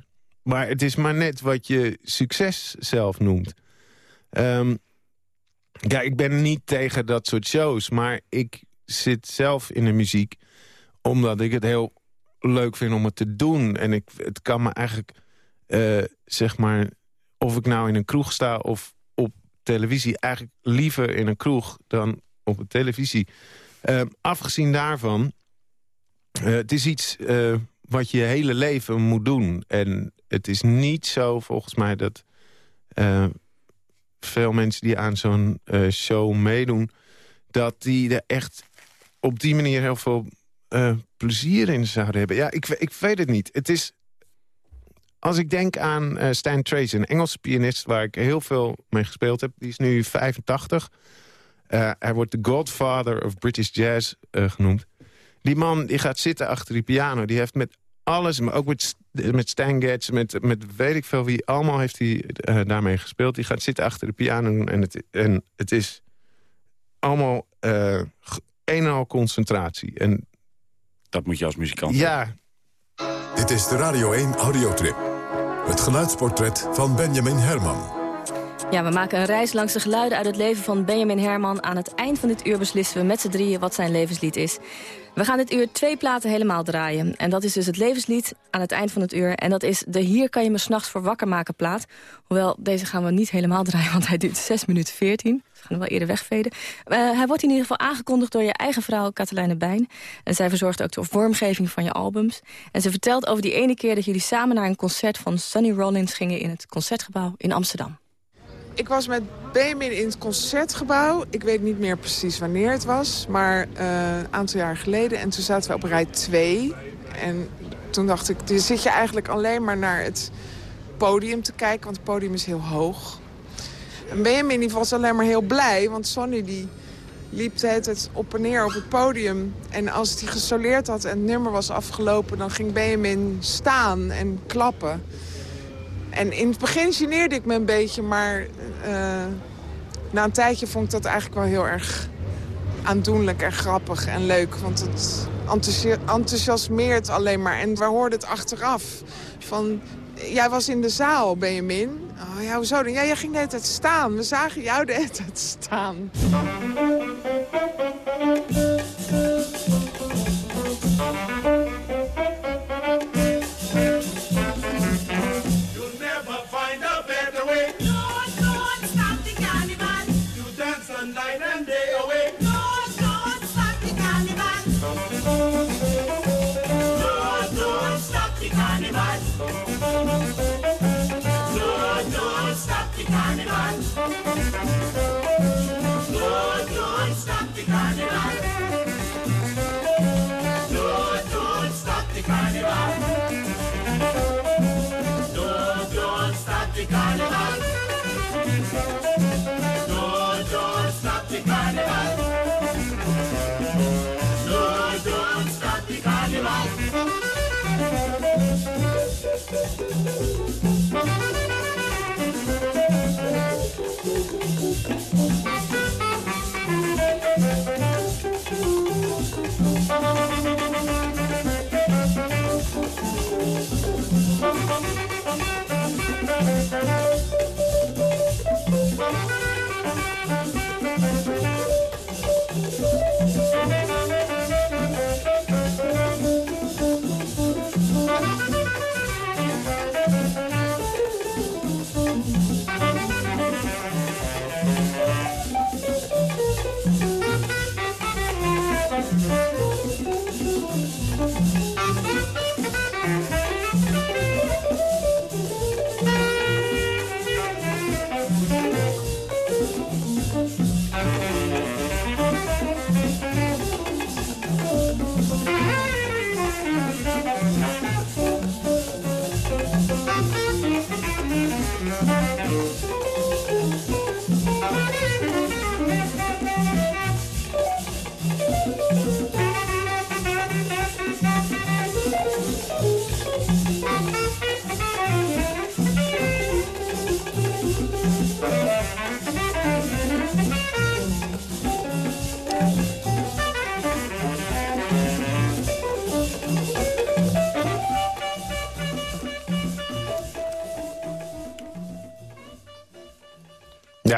Maar het is maar net wat je succes zelf noemt. Um, ja, ik ben niet tegen dat soort shows, maar ik zit zelf in de muziek... omdat ik het heel leuk vind om het te doen. En ik, het kan me eigenlijk, uh, zeg maar... of ik nou in een kroeg sta of op televisie... eigenlijk liever in een kroeg dan op televisie. Uh, afgezien daarvan, uh, het is iets wat je hele leven moet doen. En het is niet zo, volgens mij, dat veel mensen die aan zo'n uh, show meedoen... dat die er echt op die manier heel veel uh, plezier in zouden hebben. Ja, ik, ik weet het niet. Het is... Als ik denk aan Stan Tracy, een Engelse pianist... waar ik heel veel mee gespeeld heb, die is nu 85. hij wordt de godfather of British jazz genoemd. Die man die gaat zitten achter die piano. Die heeft met alles, maar ook met, met Stan Getz, met, met weet ik veel wie. Allemaal heeft hij uh, daarmee gespeeld. Die gaat zitten achter de piano en het, en het is allemaal uh, een en al concentratie. En, dat moet je als muzikant Ja. Dit is de Radio 1 audiotrip. Het geluidsportret van Benjamin Herman. Ja, we maken een reis langs de geluiden uit het leven van Benjamin Herman. Aan het eind van dit uur beslissen we met z'n drieën wat zijn levenslied is. We gaan dit uur twee platen helemaal draaien. En dat is dus het levenslied aan het eind van het uur. En dat is de Hier kan je me s'nachts voor wakker maken plaat. Hoewel, deze gaan we niet helemaal draaien, want hij duurt 6 minuten 14. We gaan hem wel eerder wegveden. Uh, hij wordt in ieder geval aangekondigd door je eigen vrouw, Katelijne Bijn. En zij verzorgt ook de vormgeving van je albums. En ze vertelt over die ene keer dat jullie samen naar een concert van Sonny Rollins gingen... in het Concertgebouw in Amsterdam. Ik was met Benjamin in het Concertgebouw. Ik weet niet meer precies wanneer het was, maar uh, een aantal jaar geleden. En toen zaten we op rij 2. En toen dacht ik, dan zit je eigenlijk alleen maar naar het podium te kijken, want het podium is heel hoog. En Benjamin was alleen maar heel blij, want Sonny die liep het op en neer op het podium. En als hij gesoleerd had en het nummer was afgelopen... dan ging Benjamin staan en klappen. En in het begin geneerde ik me een beetje, maar eh, na een tijdje vond ik dat eigenlijk wel heel erg aandoenlijk en grappig en leuk. Want het enthousiasmeert alleen maar. En waar hoorden het achteraf. Van, jij was in de zaal, Benjamin. Oh ja, hoezo dan? Ja, jij ging de hele tijd staan. We zagen jou de hele tijd staan. Música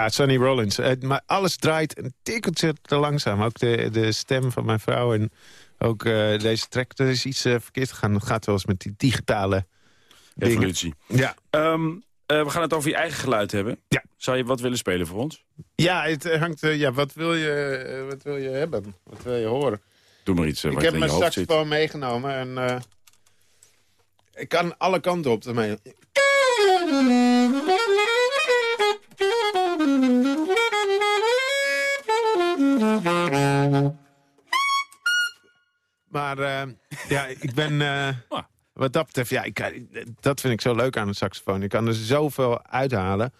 Ja, Sonny Rollins. Eh, maar alles draait een tikkeltje te langzaam. Ook de, de stem van mijn vrouw en ook eh, deze track. Er is iets eh, verkeerd gegaan. Dat gaat wel eens met die digitale dingen. Evolutie. Ja. Ehm, eh, we gaan het over je eigen geluid hebben. Ja. Zou je wat willen spelen voor ons? Ja, het hangt... ja, wat wil, je, wat wil je hebben? Wat wil je horen? Doe maar iets ik heb mijn saxofoon meegenomen en... ik kan alle kanten op ermee. Maar eh, ja, ik ben... eh, *laughs* wat dat betreft, ja, ik, kan- dat vind ik zo leuk aan een saxofoon. Je kan er zoveel uithalen.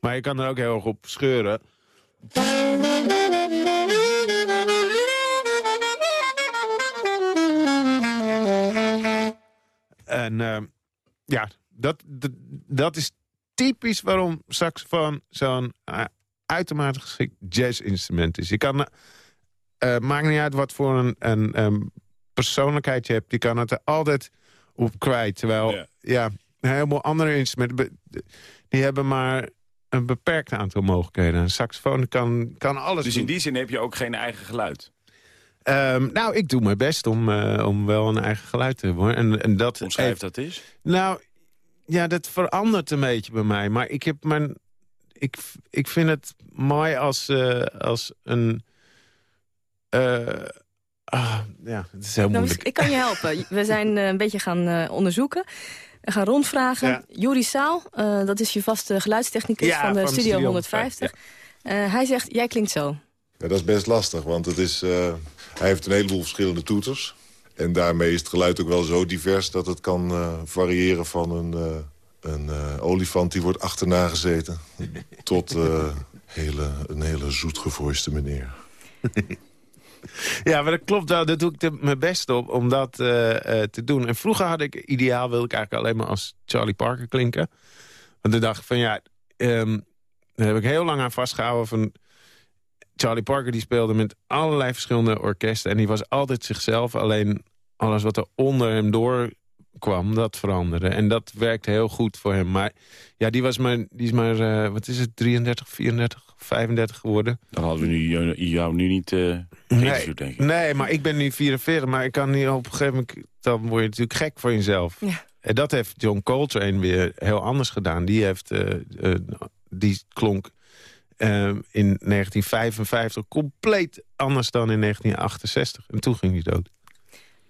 Maar je kan er ook heel erg op scheuren. En eh, ja, dat, dat, dat is typisch waarom saxofoon zo'n eh, uitermate geschikt jazzinstrument is. Je kan, eh, maakt niet uit wat voor een, een, persoonlijkheid je hebt. Je kan het er altijd op kwijt. Terwijl, ja, een heleboel andere instrumenten... die hebben maar een beperkt aantal mogelijkheden. Een saxofoon kan, kan alles Dus doen. in die zin heb je ook geen eigen geluid. Ehm, nou, ik doe mijn best om, eh, om wel een eigen geluid te hebben. hoor. En, en dat Omschrijf heeft- dat eens. Nou, ja, dat verandert een beetje bij mij. Maar ik heb mijn... Ik, ik vind het mooi als, eh, als een... eh, ah, ja, het is heel Nou, moeilijk. ik kan je helpen. *laughs* We zijn een beetje gaan eh, onderzoeken. We gaan rondvragen. Ja. Juri Saal, eh, dat is je vaste geluidstechnicus Ja, van de van Studio, Studio 150. Eh, hij zegt, jij klinkt zo. Ja, dat is best lastig, want het is, eh, hij heeft een heleboel verschillende toeters. En daarmee is het geluid ook wel zo divers dat het kan eh, variëren van een, eh, een eh, olifant die wordt achterna gezeten... *laughs* tot hele, een hele zoetgevoiste meneer. *laughs* Ja, maar dat klopt wel. Daar doe ik de- mijn best op om dat te doen. En vroeger had ik ideaal, wilde ik eigenlijk alleen maar als Charlie Parker klinken. Want toen dacht ik van ja, ehm, daar heb ik heel lang aan vastgehouden van... Charlie Parker die speelde met allerlei verschillende orkesten. En die was altijd zichzelf. Alleen alles wat er onder hem door kwam, dat veranderde. En dat werkte heel goed voor hem. Maar ja, die, was maar, die is maar, eh, wat is het, 33, 34, 35 geworden. Dan hadden we nu, jou- nu niet eh denk ik. Nee, maar ik ben nu 44, maar ik kan niet op een gegeven moment... dan word je natuurlijk gek voor jezelf. Ja. En dat heeft John Coltrane weer heel anders gedaan. Die, heeft, eh, die klonk in 1955 compleet anders dan in 1968. En toen ging hij dood.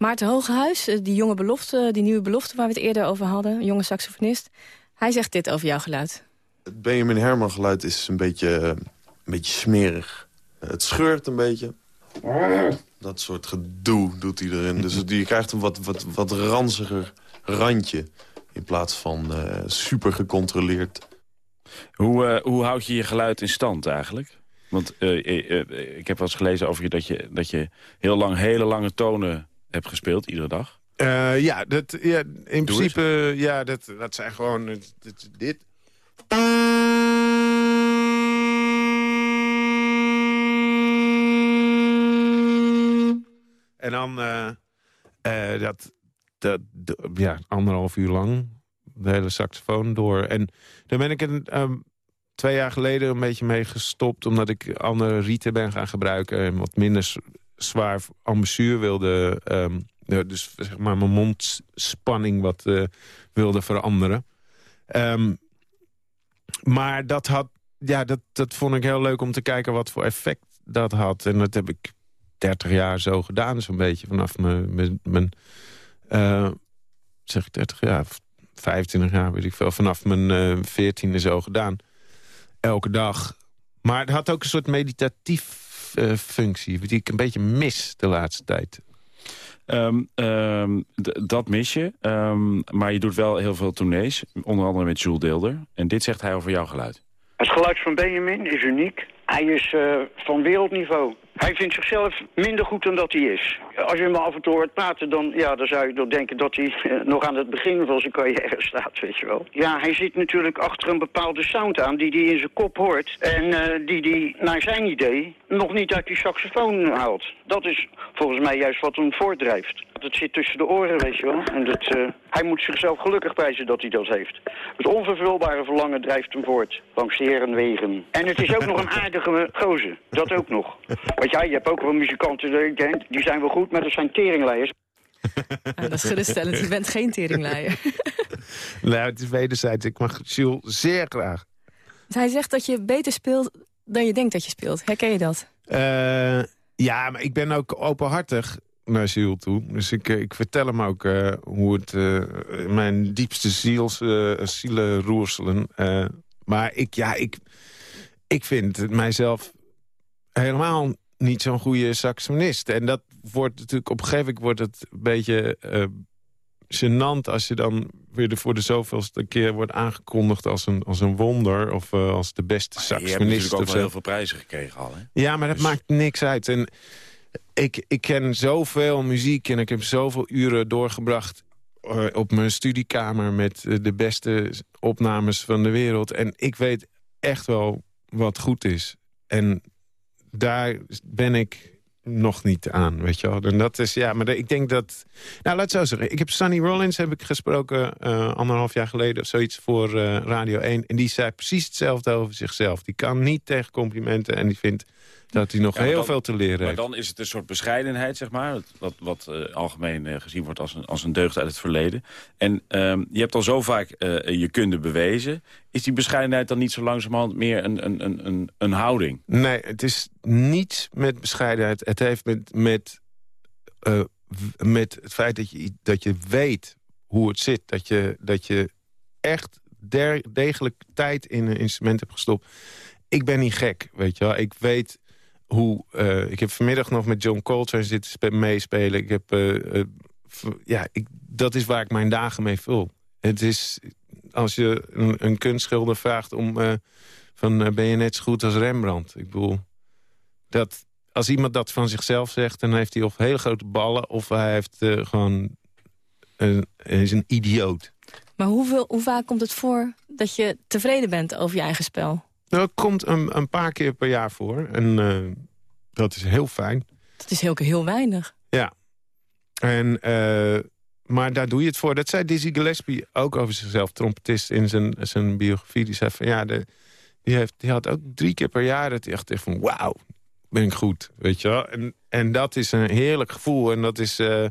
Maarten Hogehuis, eh, die jonge belofte, die nieuwe belofte waar we het eerder over hadden, jonge saxofonist. Hij zegt dit over jouw geluid. Het Benjamin Herman geluid is een beetje, eh, een beetje smerig. Het scheurt een beetje. Dat soort gedoe doet hij erin. Dus *laughs* je krijgt een wat, wat, wat ranziger randje. In plaats van eh, super gecontroleerd. Hoe, eh, hoe houd je je geluid in stand eigenlijk? Want eh, eh, ik heb wel eens gelezen over je dat, je dat je heel lang hele lange tonen hebt gespeeld, iedere dag. Ja, dat, ja, in Doe principe, ja, dat, dat zijn gewoon dit. dit. En dan dat, dat, ja, anderhalf uur lang de hele saxofoon door. En dan ben ik een, ehm, twee jaar geleden een beetje mee gestopt... omdat ik andere rieten ben gaan gebruiken... en wat minder zwaar ambesuur wilde... ehm, dus zeg maar mijn mondspanning wat eh, wilde veranderen. Ehm, maar dat, had, ja, dat, dat vond ik heel leuk om te kijken wat voor effect dat had. En dat heb ik 30 jaar zo gedaan, zo'n beetje. Vanaf mijn, mijn, eh, zeg ik 30 jaar, 25 jaar, weet ik veel. Vanaf mijn eh 14e zo gedaan. Elke dag. Maar het had ook een soort meditatief eh, functie, die ik een beetje mis de laatste tijd. Ehm, ehm, dat mis je, Ehm, maar je doet wel heel veel tournees. Onder andere met Jules Deelder. En dit zegt hij over jouw geluid. Het geluid van Benjamin is uniek. Hij is eh, van wereldniveau. Hij vindt zichzelf minder goed dan dat hij is. Als je hem af en toe hoort praten, dan, ja, dan zou je toch denken dat hij eh, nog aan het begin van zijn carrière *laughs* staat, weet je wel. Ja, hij zit natuurlijk achter een bepaalde sound aan die hij in zijn kop hoort. En eh, die hij, naar zijn idee, nog niet uit die saxofoon haalt. Dat is volgens mij juist wat hem voortdrijft. Dat zit tussen de oren, weet je wel. En dat, eh, hij moet zichzelf gelukkig prijzen dat hij dat heeft. Het onvervulbare verlangen drijft hem voort, langs de herenwegen. En het is ook nog een *laughs* aardige gozer, dat ook nog. Want ja, je hebt ook wel muzikanten, eh, die zijn wel goed, maar dat zijn teringleiers. Ja, dat is geruststellend. Je bent geen teringleier. *laughs* Nou, het is wederzijds. Ik mag Jules zeer graag. Hij zegt dat je beter speelt dan je denkt dat je speelt. Herken je dat? Eh, ja, maar ik ben ook openhartig naar Jules toe. Dus ik, eh, ik vertel hem ook eh, hoe het mijn diepste ziels, zielen roerselen. Maar ik, ja, ik, ik vind mijzelf helemaal niet zo'n goede saxofonist. En dat wordt natuurlijk op een gegeven moment wordt het een beetje gênant als je dan weer voor de zoveelste keer wordt aangekondigd als een, als een wonder of eh, als de beste Je hebt saxofonist. natuurlijk ook wel heel veel prijzen gekregen al, hè? Ja, maar dat maakt niks uit. En ik, ik ken zoveel muziek en ik heb zoveel uren doorgebracht... eh, op mijn studiekamer met eh, de beste opnames van de wereld. En ik weet echt wel wat goed is. En daar ben ik nog niet aan, weet je wel. En dat is, ja, maar ik denk dat... Nou, laat het zo zeggen. Ik heb Sonny Rollins heb ik gesproken eh, anderhalf jaar geleden... of zoiets voor eh, Radio 1. En die zei precies hetzelfde over zichzelf. Die kan niet tegen complimenten en die vindt dat hij nog Ja, maar heel dan- veel te leren Maar heeft. dan is het een soort bescheidenheid, zeg maar. Wat, wat eh, algemeen eh, gezien wordt als een, als een deugd uit het verleden. En ehm, je hebt al zo vaak eh, je kunde bewezen. Is die bescheidenheid dan niet zo langzamerhand meer een, een, een, een, een houding? Nee, het is niets met bescheidenheid. Het heeft met, met, met het feit dat je, dat je weet hoe het zit. Dat je, dat je echt der, degelijk tijd in een instrument hebt gestopt. Ik ben niet gek, weet je wel. Ik weet hoe... eh, ik heb vanmiddag nog met John Coltrane zitten spe- meespelen. Ik heb... eh, eh, ja, ik, dat is waar ik mijn dagen mee vul. Het is... Als je een, kunstschilder vraagt om... van ben je net zo goed als Rembrandt? Ik bedoel, dat, als iemand dat van zichzelf zegt... dan heeft hij of hele grote ballen... of hij heeft gewoon... Is een idioot. Maar hoe vaak komt het voor dat je tevreden bent over je eigen spel? Nou, het komt een, een paar keer per jaar voor. En eh, dat is heel fijn. Dat is heel, heel weinig. Ja. En, eh, maar daar doe je het voor. Dat zei Dizzy Gillespie ook over zichzelf, trompetist in zijn, zijn biografie. Die zei van ja, de, die, heeft, die had ook drie keer per jaar dat hij echt van wauw, ben ik goed. Weet je wel? En, en dat is een heerlijk gevoel. En dat is, eh,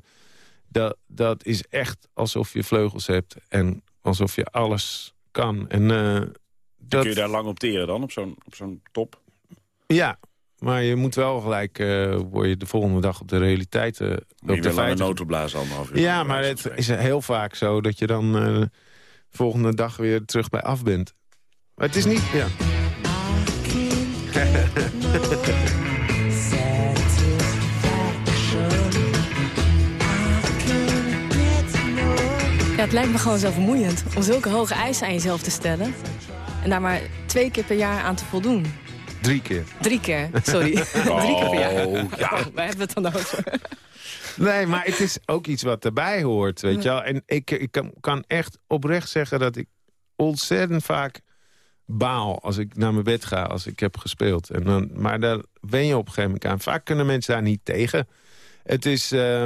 dat, dat is echt alsof je vleugels hebt. En alsof je alles kan. En, dat, Kun je daar lang op teren dan, op zo'n op zo'n top? Ja, maar je moet wel gelijk, eh word je de volgende dag op de realiteit... eh, Moet op je de feiten- noten blazen anderhalf uur. Ja, maar het is heel vaak zo dat je dan eh, de volgende dag weer terug bij af bent. Maar het is niet... Ja. Ja, het lijkt me gewoon zo vermoeiend om zulke hoge eisen aan jezelf te stellen. En daar maar twee keer per jaar aan te voldoen. Drie keer. Drie keer, sorry. *laughs* Drie keer per jaar. Oh, ja. *laughs* Waar hebben we het dan over? *laughs* Nee, maar het is ook iets wat erbij hoort, weet je wel. En ik, ik kan, kan echt oprecht zeggen dat ik ontzettend vaak baal als ik naar mijn bed ga, als ik heb gespeeld. En dan, maar daar wen je op een gegeven moment aan. Vaak kunnen mensen daar niet tegen. Het is... eh,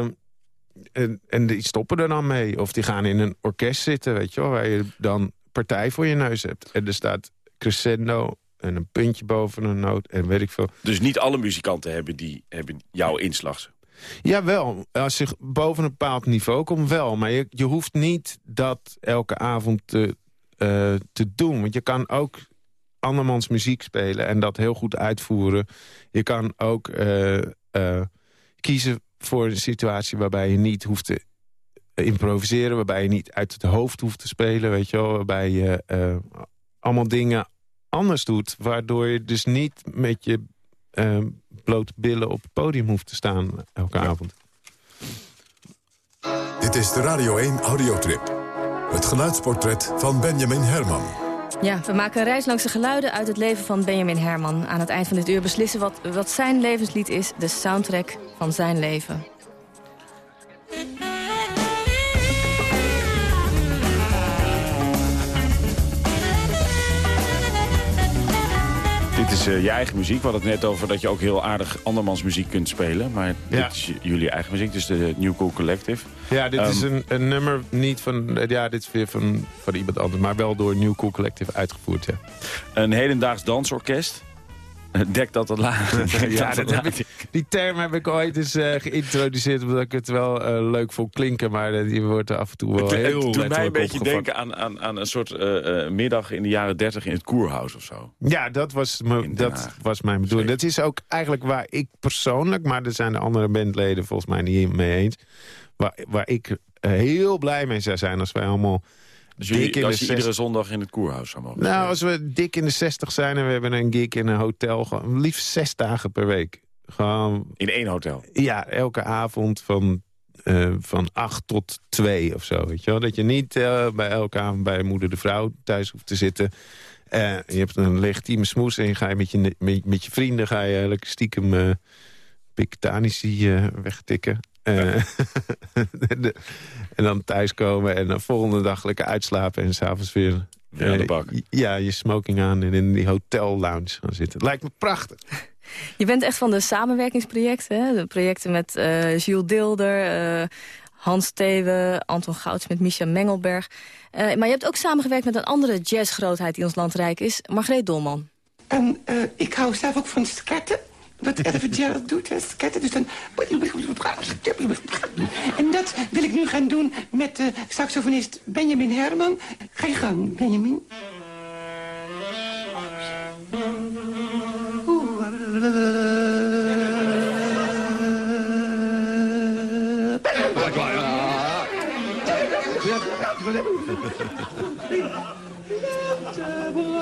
en, en die stoppen er dan mee. Of die gaan in een orkest zitten, weet je wel... waar je dan partij voor je neus hebt. En er staat crescendo en een puntje boven een noot en weet ik veel. Dus niet alle muzikanten hebben, die, hebben jouw inslag. Jawel, als je boven een bepaald niveau komt wel. Maar je, je hoeft niet dat elke avond te, eh, te doen. Want je kan ook andermans muziek spelen en dat heel goed uitvoeren. Je kan ook eh, eh, kiezen voor een situatie waarbij je niet hoeft te improviseren... waarbij je niet uit het hoofd hoeft te spelen, weet je wel. Waarbij je allemaal dingen anders doet... waardoor je dus niet met je blote billen op het podium hoeft te staan elke avond. Dit is de Radio 1 Audiotrip. Het geluidsportret van Benjamin Herman. Ja, we maken een reis langs de geluiden uit het leven van Benjamin Herman. Aan het eind van dit uur beslissen wat, wat zijn levenslied is, de soundtrack van zijn leven. Dit is uh, je eigen muziek. We hadden het net over dat je ook heel aardig andermans muziek kunt spelen. Maar dit is jullie eigen muziek, dus de New Cool Collective. Ja, dit is een, een, nummer niet van... Ja, dit is weer van, van iemand anders, maar wel door New Cool Collective uitgevoerd, ja. Een hedendaags dansorkest. Dek dat het laag. *laughs* ja, dat heb ik, die term heb ik ooit eens uh, geïntroduceerd... omdat ik het wel uh, leuk vond klinken... maar die wordt er af en toe wel het, heel Het doet mij een beetje denken aan, aan, aan een soort middag in de jaren dertig... in het Koerhuis of zo. Ja, dat was, me, dat was mijn bedoeling. Dat is ook eigenlijk waar ik persoonlijk... maar er zijn de andere bandleden volgens mij niet mee eens... waar, waar ik heel blij mee zou zijn als wij allemaal dus jullie, als je iedere zondag in het koerhuis zou mogen Nou, als we dik in de 60 zijn en we hebben een gig in een hotel... Gewoon, liefst zes dagen per week. Gewoon, in één hotel? Ja, elke avond van, uh, van acht tot twee of zo. Weet je wel? Dat je niet uh, bij elke avond bij moeder de vrouw thuis hoeft te zitten... Uh, je hebt een legitieme smoes en ga je met je, met, met je vrienden... ga je lekker stiekem uh, wegtikken. *laughs* Uh, en dan thuiskomen en de volgende dag lekker uitslapen... en s'avonds weer weer aan de bak. ja, je smoking aan en in die hotel lounge gaan zitten. Lijkt me prachtig. *laughs* Je bent echt van de samenwerkingsprojecten. Hè? De projecten met uh, Jules Dilder, uh, Hans Thewe, Anton Gouds met Misha Mengelberg. Uh, maar je hebt ook samengewerkt met een andere jazzgrootheid die ons land rijk is. Margreet Dolman. En ik hou zelf ook van sketten wat Gerald doet, hè, sketten. Dus dan... En dat wil ik nu gaan doen met de saxofonist Benjamin Herman. Ga je gang, Benjamin.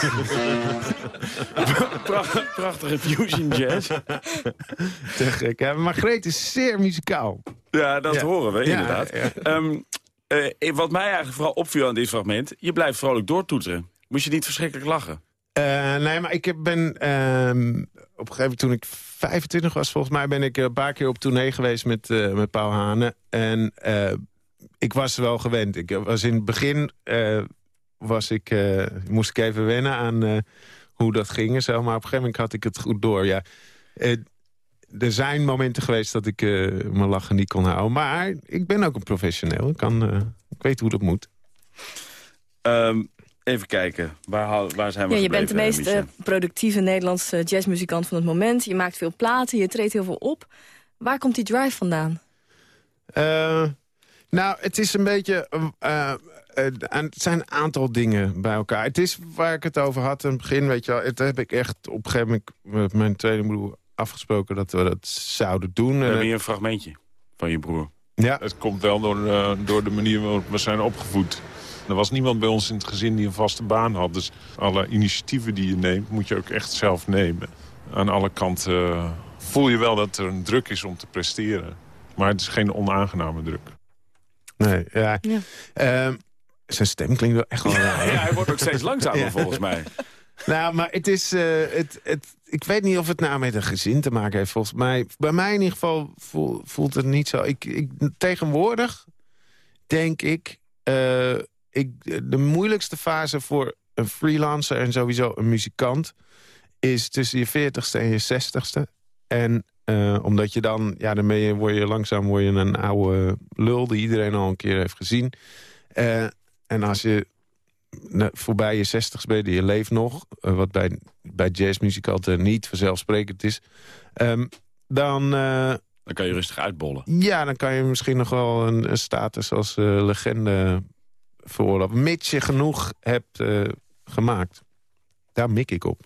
*laughs* Prachtige fusion jazz. Te gek, hè? Margreet is zeer muzikaal. Ja, dat horen we inderdaad. Um, uh, wat mij eigenlijk vooral opviel aan dit fragment... je blijft vrolijk doortoeteren. Moest je niet verschrikkelijk lachen? Uh, nee, maar ik ben... Uh, op een gegeven moment toen ik 25 was, volgens mij... ben ik een paar keer op tournee geweest met, uh, met Paul Hane. En ik was wel gewend. Ik was in het begin... was ik, moest ik even wennen aan hoe dat ging en zo. Maar op een gegeven moment had ik het goed door. Ja, er zijn momenten geweest dat ik uh, mijn lachen niet kon houden. Maar ik ben ook een professioneel. Ik, kan, uh, ik weet hoe dat moet. Um, even kijken. Waar, waar zijn we ja, Je bent de meest uh, productieve Nederlandse jazzmuzikant van het moment. Je maakt veel platen, je treedt heel veel op. Waar komt die drive vandaan? nou, het is een beetje... het zijn een aantal dingen bij elkaar. Het is waar ik het over had in het begin, weet je wel. Het heb ik echt op een gegeven moment met mijn tweede broer afgesproken dat we dat zouden doen. We hebben hier een fragmentje van je broer. Ja. Het komt wel door, uh, door de manier waarop we zijn opgevoed. Er was niemand bij ons in het gezin die een vaste baan had. Dus alle initiatieven die je neemt, moet je ook echt zelf nemen. Aan alle kanten uh, voel je wel dat er een druk is om te presteren. Maar het is geen onaangename druk. Nee, ja. ja. Uh, zijn stem klinkt wel echt wel raar. ja, hij wordt ook steeds langzamer *laughs* ja. volgens mij. Nou, maar het is... Uh, het, het, ik weet niet of het nou met een gezin te maken heeft. Volgens mij, bij mij in ieder geval voelt het niet zo. Ik, ik, tegenwoordig denk ik, eh, ik... De moeilijkste fase voor een freelancer en sowieso een muzikant... is tussen je 40ste en je 60ste. En uh, omdat je dan, ja, dan ben je, word je langzaam word je een oude lul... die iedereen al een keer heeft gezien. En als je voorbij je 60 bent, je leeft nog... Uh, wat bij, bij jazzmuzikanten niet vanzelfsprekend is... Um, dan... dan kan je rustig uitbollen. Ja, dan kan je misschien nog wel een, een status als legende veroorloven. Mits je genoeg hebt gemaakt. Daar mik ik op.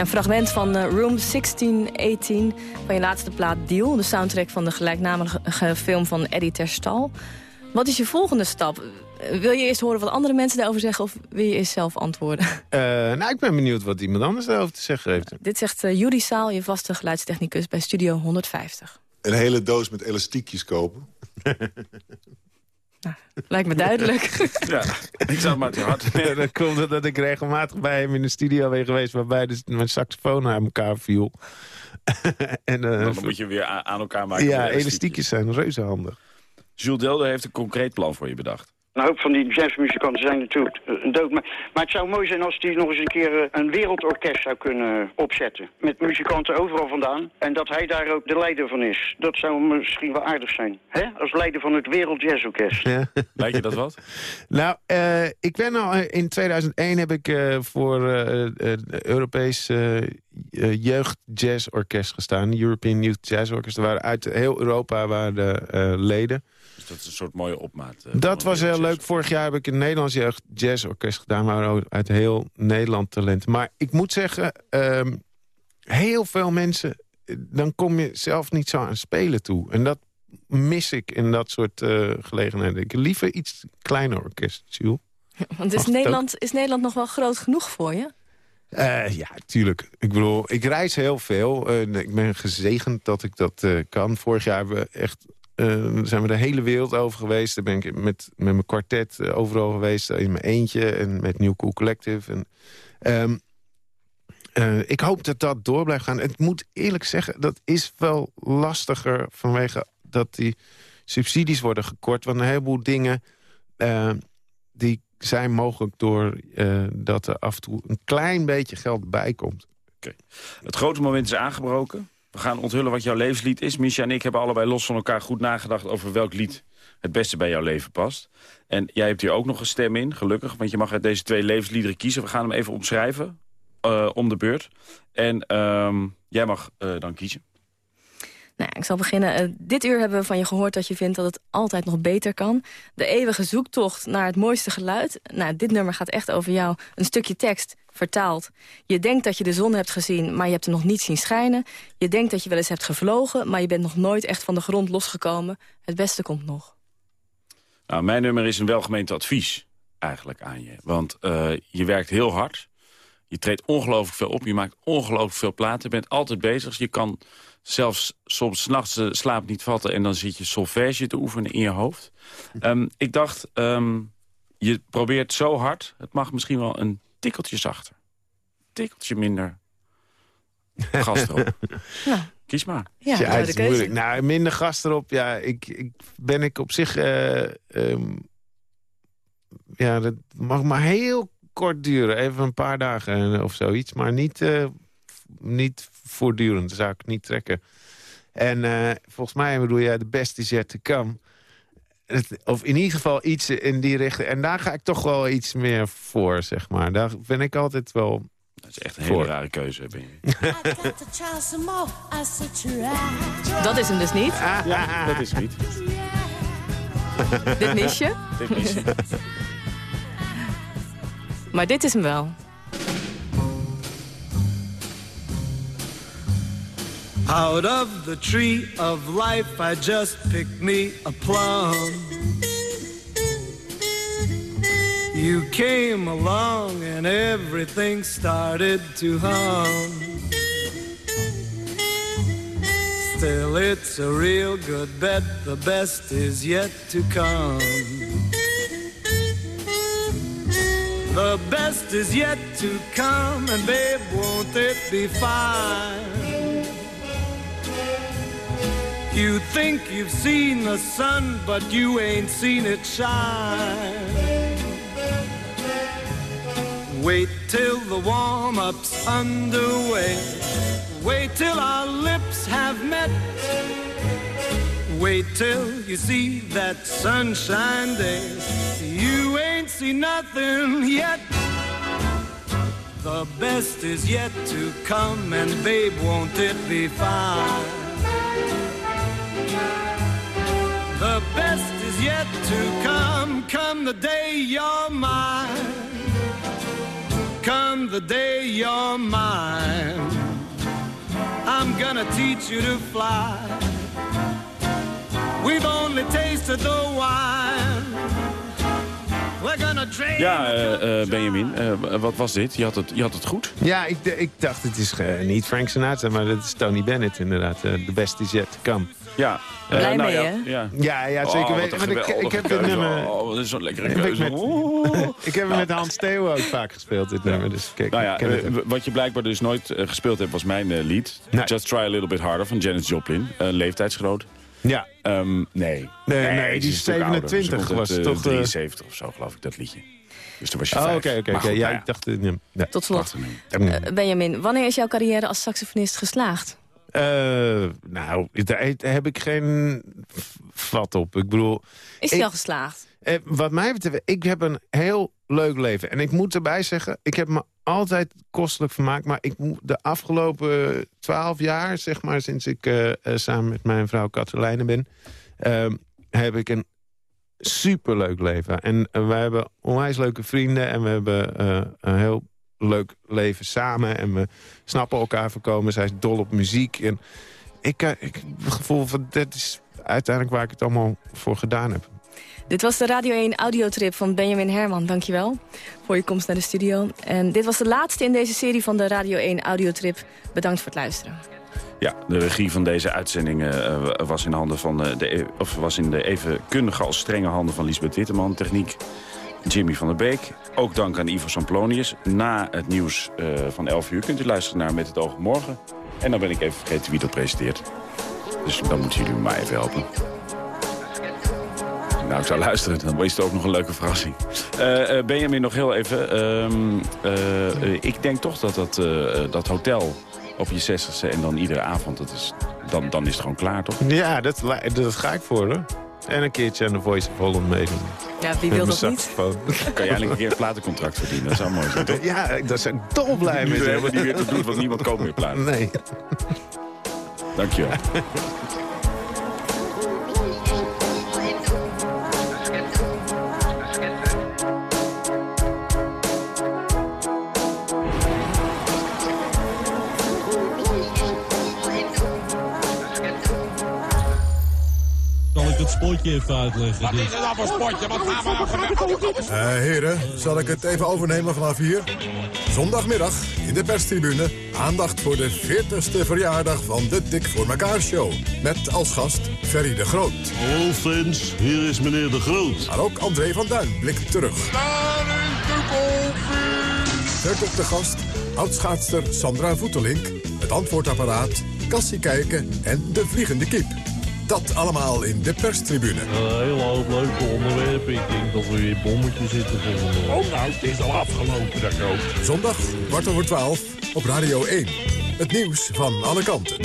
Een fragment van uh, Room 1618 van je laatste plaat Deal. De soundtrack van de gelijknamige film van Eddie Terstal. Wat is je volgende stap? Wil je eerst horen wat andere mensen daarover zeggen... of wil je eerst zelf antwoorden? Uh, nou, ik ben benieuwd wat iemand anders daarover te zeggen heeft. Dit zegt uh, Judy Saal, je vaste geluidstechnicus bij Studio 150. Een hele doos met elastiekjes kopen. *laughs* Nou, lijkt me duidelijk. *laughs* ja, ik zou maar te hard. dat komt dat ik regelmatig bij hem in de studio ben geweest... waarbij dus mijn saxofoon aan elkaar viel. *laughs* en, uh, dan moet je weer aan elkaar maken. Ja, elastiekjes zijn reuze handig. Jules Delder heeft een concreet plan voor je bedacht. Een hoop van die jazzmuzikanten zijn natuurlijk uh, dood. Maar, maar, het zou mooi zijn als hij nog eens een keer uh, een wereldorkest zou kunnen opzetten. Met muzikanten overal vandaan. En dat hij daar ook de leider van is. Dat zou misschien wel aardig zijn. Hè? Als leider van het Wereld Jazzorkest. Ja. Lijkt je dat wat? *laughs* nou, uh, ik ben al in 2001 heb ik voor het Europees jeugdjazzorkest gestaan. European Youth Jazz Orchestra. Waren uit heel Europa waren de leden. Dat is een soort mooie opmaat. Uh, dat was heel leuk. Vorig jaar heb ik een Nederlands jeugd jazzorkest gedaan. Maar uit heel Nederland talent. Maar ik moet zeggen, um, heel veel mensen... dan kom je zelf niet zo aan spelen toe. En dat mis ik in dat soort uh, gelegenheden. Ik liever iets kleiner orkest, Jules. Want is Nederland, is Nederland nog wel groot genoeg voor je? Uh, ja, tuurlijk. Ik bedoel, ik reis heel veel. Uh, ik ben gezegend dat ik dat uh, kan. Vorig jaar hebben we echt uh, zijn we de hele wereld over geweest. Daar ben ik met, met mijn kwartet uh, overal geweest. In mijn eentje en met New Cool Collective. En, um, uh, ik hoop dat dat door blijft gaan. Het moet eerlijk zeggen, dat is wel lastiger... vanwege dat die subsidies worden gekort. Want een heleboel dingen die zijn mogelijk... door dat er af en toe een klein beetje geld bij komt. Het grote moment is aangebroken. We gaan onthullen wat jouw levenslied is. Misha en ik hebben allebei los van elkaar goed nagedacht... over welk lied het beste bij jouw leven past. En jij hebt hier ook nog een stem in, gelukkig. Want je mag uit deze twee levensliederen kiezen. We gaan hem even omschrijven, uh, om de beurt. En um, jij mag uh, dan kiezen. Nou, ik zal beginnen. Uh, dit uur hebben we van je gehoord dat je vindt dat het altijd nog beter kan. De eeuwige zoektocht naar het mooiste geluid. Nou, dit nummer gaat echt over jou. Een stukje tekst, vertaald. Je denkt dat je de zon hebt gezien, maar je hebt er nog niet zien schijnen. Je denkt dat je wel eens hebt gevlogen, maar je bent nog nooit echt van de grond losgekomen. Het beste komt nog. Nou, mijn nummer is een welgemeend advies eigenlijk aan je. Want uh, je werkt heel hard. Je treedt ongelooflijk veel op. Je maakt ongelooflijk veel platen. Je bent altijd bezig. Je kan zelfs soms s'nachts de slaap niet vatten... en dan zit je solfège te oefenen in je hoofd. Um, ik dacht, um, je probeert zo hard. Het mag misschien wel een tikkeltje zachter. Tikkeltje minder *laughs* gas erop. nou. Kies maar. Ja, ja het is moeilijk. Nou, minder gas erop. Ja, ik, ik ben ik op zich... Uh, um, ja, dat mag maar heel kort duren. Even een paar dagen of zoiets. Maar niet, uh, niet voortdurend. Dat zou ik niet trekken. En uh, volgens mij bedoel jij de best is yet to come. Of in ieder geval iets in die richting. En daar ga ik toch wel iets meer voor, zeg maar. Daar ben ik altijd wel... Dat is echt een hele voor. rare keuze, ben je. *laughs* dat is hem dus niet? Ja, dat is niet. dit mis je? *laughs* dit mis je. maar dit is hem wel. Out of the tree of life I just picked me a plum. You came along and everything started to hum. Still, it's a real good bet, the best is yet to come. The best is yet to come, and babe, won't it be fine? You think you've seen the sun, but you ain't seen it shine. Wait till the warm-up's underway. Wait till our lips have met. Wait till you see that sunshine day. You ain't seen nothing yet. The best is yet to come, and babe, won't it be fine? The best is yet to come, come the day you're mine. Come the day you're mine. I'm gonna teach you to fly. We've only tasted the wine. We're gonna train Ja, eh, eh, Benjamin, eh, wat was dit? Je had het, je had het goed. Ja, ik, ik dacht het is niet Frank Sinatra, maar dat is Tony Bennett inderdaad. De uh, best is yet to come. Ja. eh, Blij nou mee, ja, hè? Ja, Ja, ja zeker Oh, weten. wat een Maar ik, ik heb dit nummer... keuze. Oh, dat is zo'n lekkere heb ik, keuze. met, *laughs* ik heb hem met Hans Theo ook vaak gespeeld, dit nummer. Dus kijk, Nou ja, het eh, wat je blijkbaar dus nooit eh, gespeeld hebt, was mijn eh, lied. Nee. Just Try a Little Bit Harder van Janis Joplin. Een leeftijdsgenoot. Ja. Ehm, nee. Nee, nee, die ouder. 27 Ze komt was eh, toch, eh, 73 of zo, geloof ik, dat liedje. Dus toen was je Oh, vijf. oké, oké. Oké. Ja, nou ik dacht... eh, ja, ja. Tot slot. Eh, Benjamin, wanneer is jouw carrière als saxofonist geslaagd? Eh, nou, daar heb ik geen vat op. Ik bedoel... Is hij al geslaagd? Eh, wat mij betreft, ik heb een heel leuk leven. En ik moet erbij zeggen, ik heb me altijd kostelijk vermaakt. Maar ik, moet- de afgelopen twaalf jaar, zeg maar, sinds ik eh, eh, samen met mijn vrouw Katelijne ben... ehm, heb ik een superleuk leven. En wij hebben onwijs leuke vrienden en we hebben een heel leuk leven samen. En we snappen elkaar voorkomen. Zij is dol op muziek. En ik, eh, ik heb het gevoel van, dat is uiteindelijk waar ik het allemaal voor gedaan heb. Dit was de Radio 1 audiotrip van Benjamin Herman. Dankjewel voor je komst naar de studio. En dit was de laatste in deze serie van de Radio 1 audiotrip. Bedankt voor het luisteren. Ja, de regie van deze uitzending eh, was, in handen van eh, de, of was in de even kundige als strenge handen van Lisbeth Witteman. Techniek Jimmy van der Beek. Ook dank aan Ivo Samplonius. Na het nieuws eh, van 11 uur kunt u luisteren naar Met het oog morgen. En dan ben ik even vergeten wie dat presenteert. Dus dan moeten jullie maar even helpen. Nou, ik zou luisteren, dan is het ook nog een leuke verrassing. Eh, eh, Benjamin, nog heel even. Ehm, eh, eh, ik denk toch dat dat, dat hotel op je zestigste en dan iedere avond, dat is, dan, dan is het gewoon klaar, toch? Ja, dat, dat ga ik voor, hoor. En een keertje aan de Voice of Holland meedoen. Ja, wie wil dat niet? kan je eindelijk een keer een platencontract verdienen. Dat zou mooi zijn, toch? Ja, daar zijn ik dol blij Nu mee. we helemaal niet meer te doen, want niemand koopt meer platen. Nee. Dankjewel. Spotje even uitleggen? Wat is het dan voor spotje? Wat gaan we nou? Eh, heren, zal ik het even overnemen vanaf hier? Zondagmiddag in de perstribune aandacht voor de 40ste verjaardag van de Dik voor elkaar show. Met als gast Ferry de Groot. Hallo fans, hier is meneer De Groot. Maar ook André van Duin blikt terug. Verder op de gast oudschaatster Sandra Voetelink, het antwoordapparaat, Cassie Kijken en de vliegende kiep. Dat allemaal in de perstribune. Een hele hoop leuke onderwerpen. Ik denk dat we weer bommetjes zitten volgende week. Oh nou, het is al afgelopen, dat ook. Zondag, kwart over twaalf, op Radio 1. Het nieuws van alle kanten.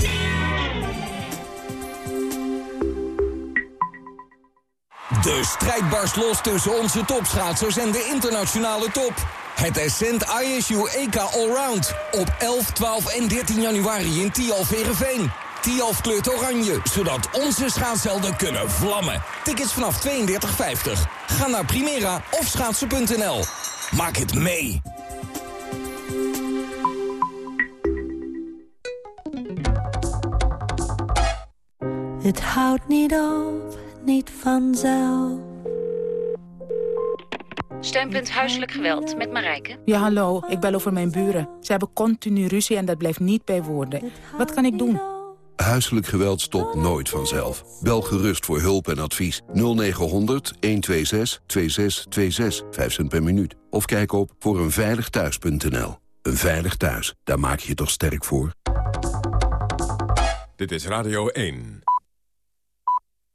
De strijd barst los tussen onze topschaatsers en de internationale top. Het Ascent ISU EK Allround op 11, 12 en 13 januari in Tialf Verenveen. Tialf kleurt oranje, zodat onze schaatshelden kunnen vlammen. Tickets vanaf 32,50. Ga naar Primera of schaatsen.nl. Maak het mee. Het houdt niet op, niet vanzelf. Steunpunt Huiselijk Geweld met Marijke. Ja, hallo. Ik bel over mijn buren. Ze hebben continu ruzie en dat blijft niet bij woorden. Wat kan ik doen? Huiselijk geweld stopt nooit vanzelf. Bel gerust voor hulp en advies 0900 126 2626, 5 cent per minuut. Of kijk op voor eenveiligthuis.nl. Een veilig thuis, daar maak je je toch sterk voor? Dit is Radio 1.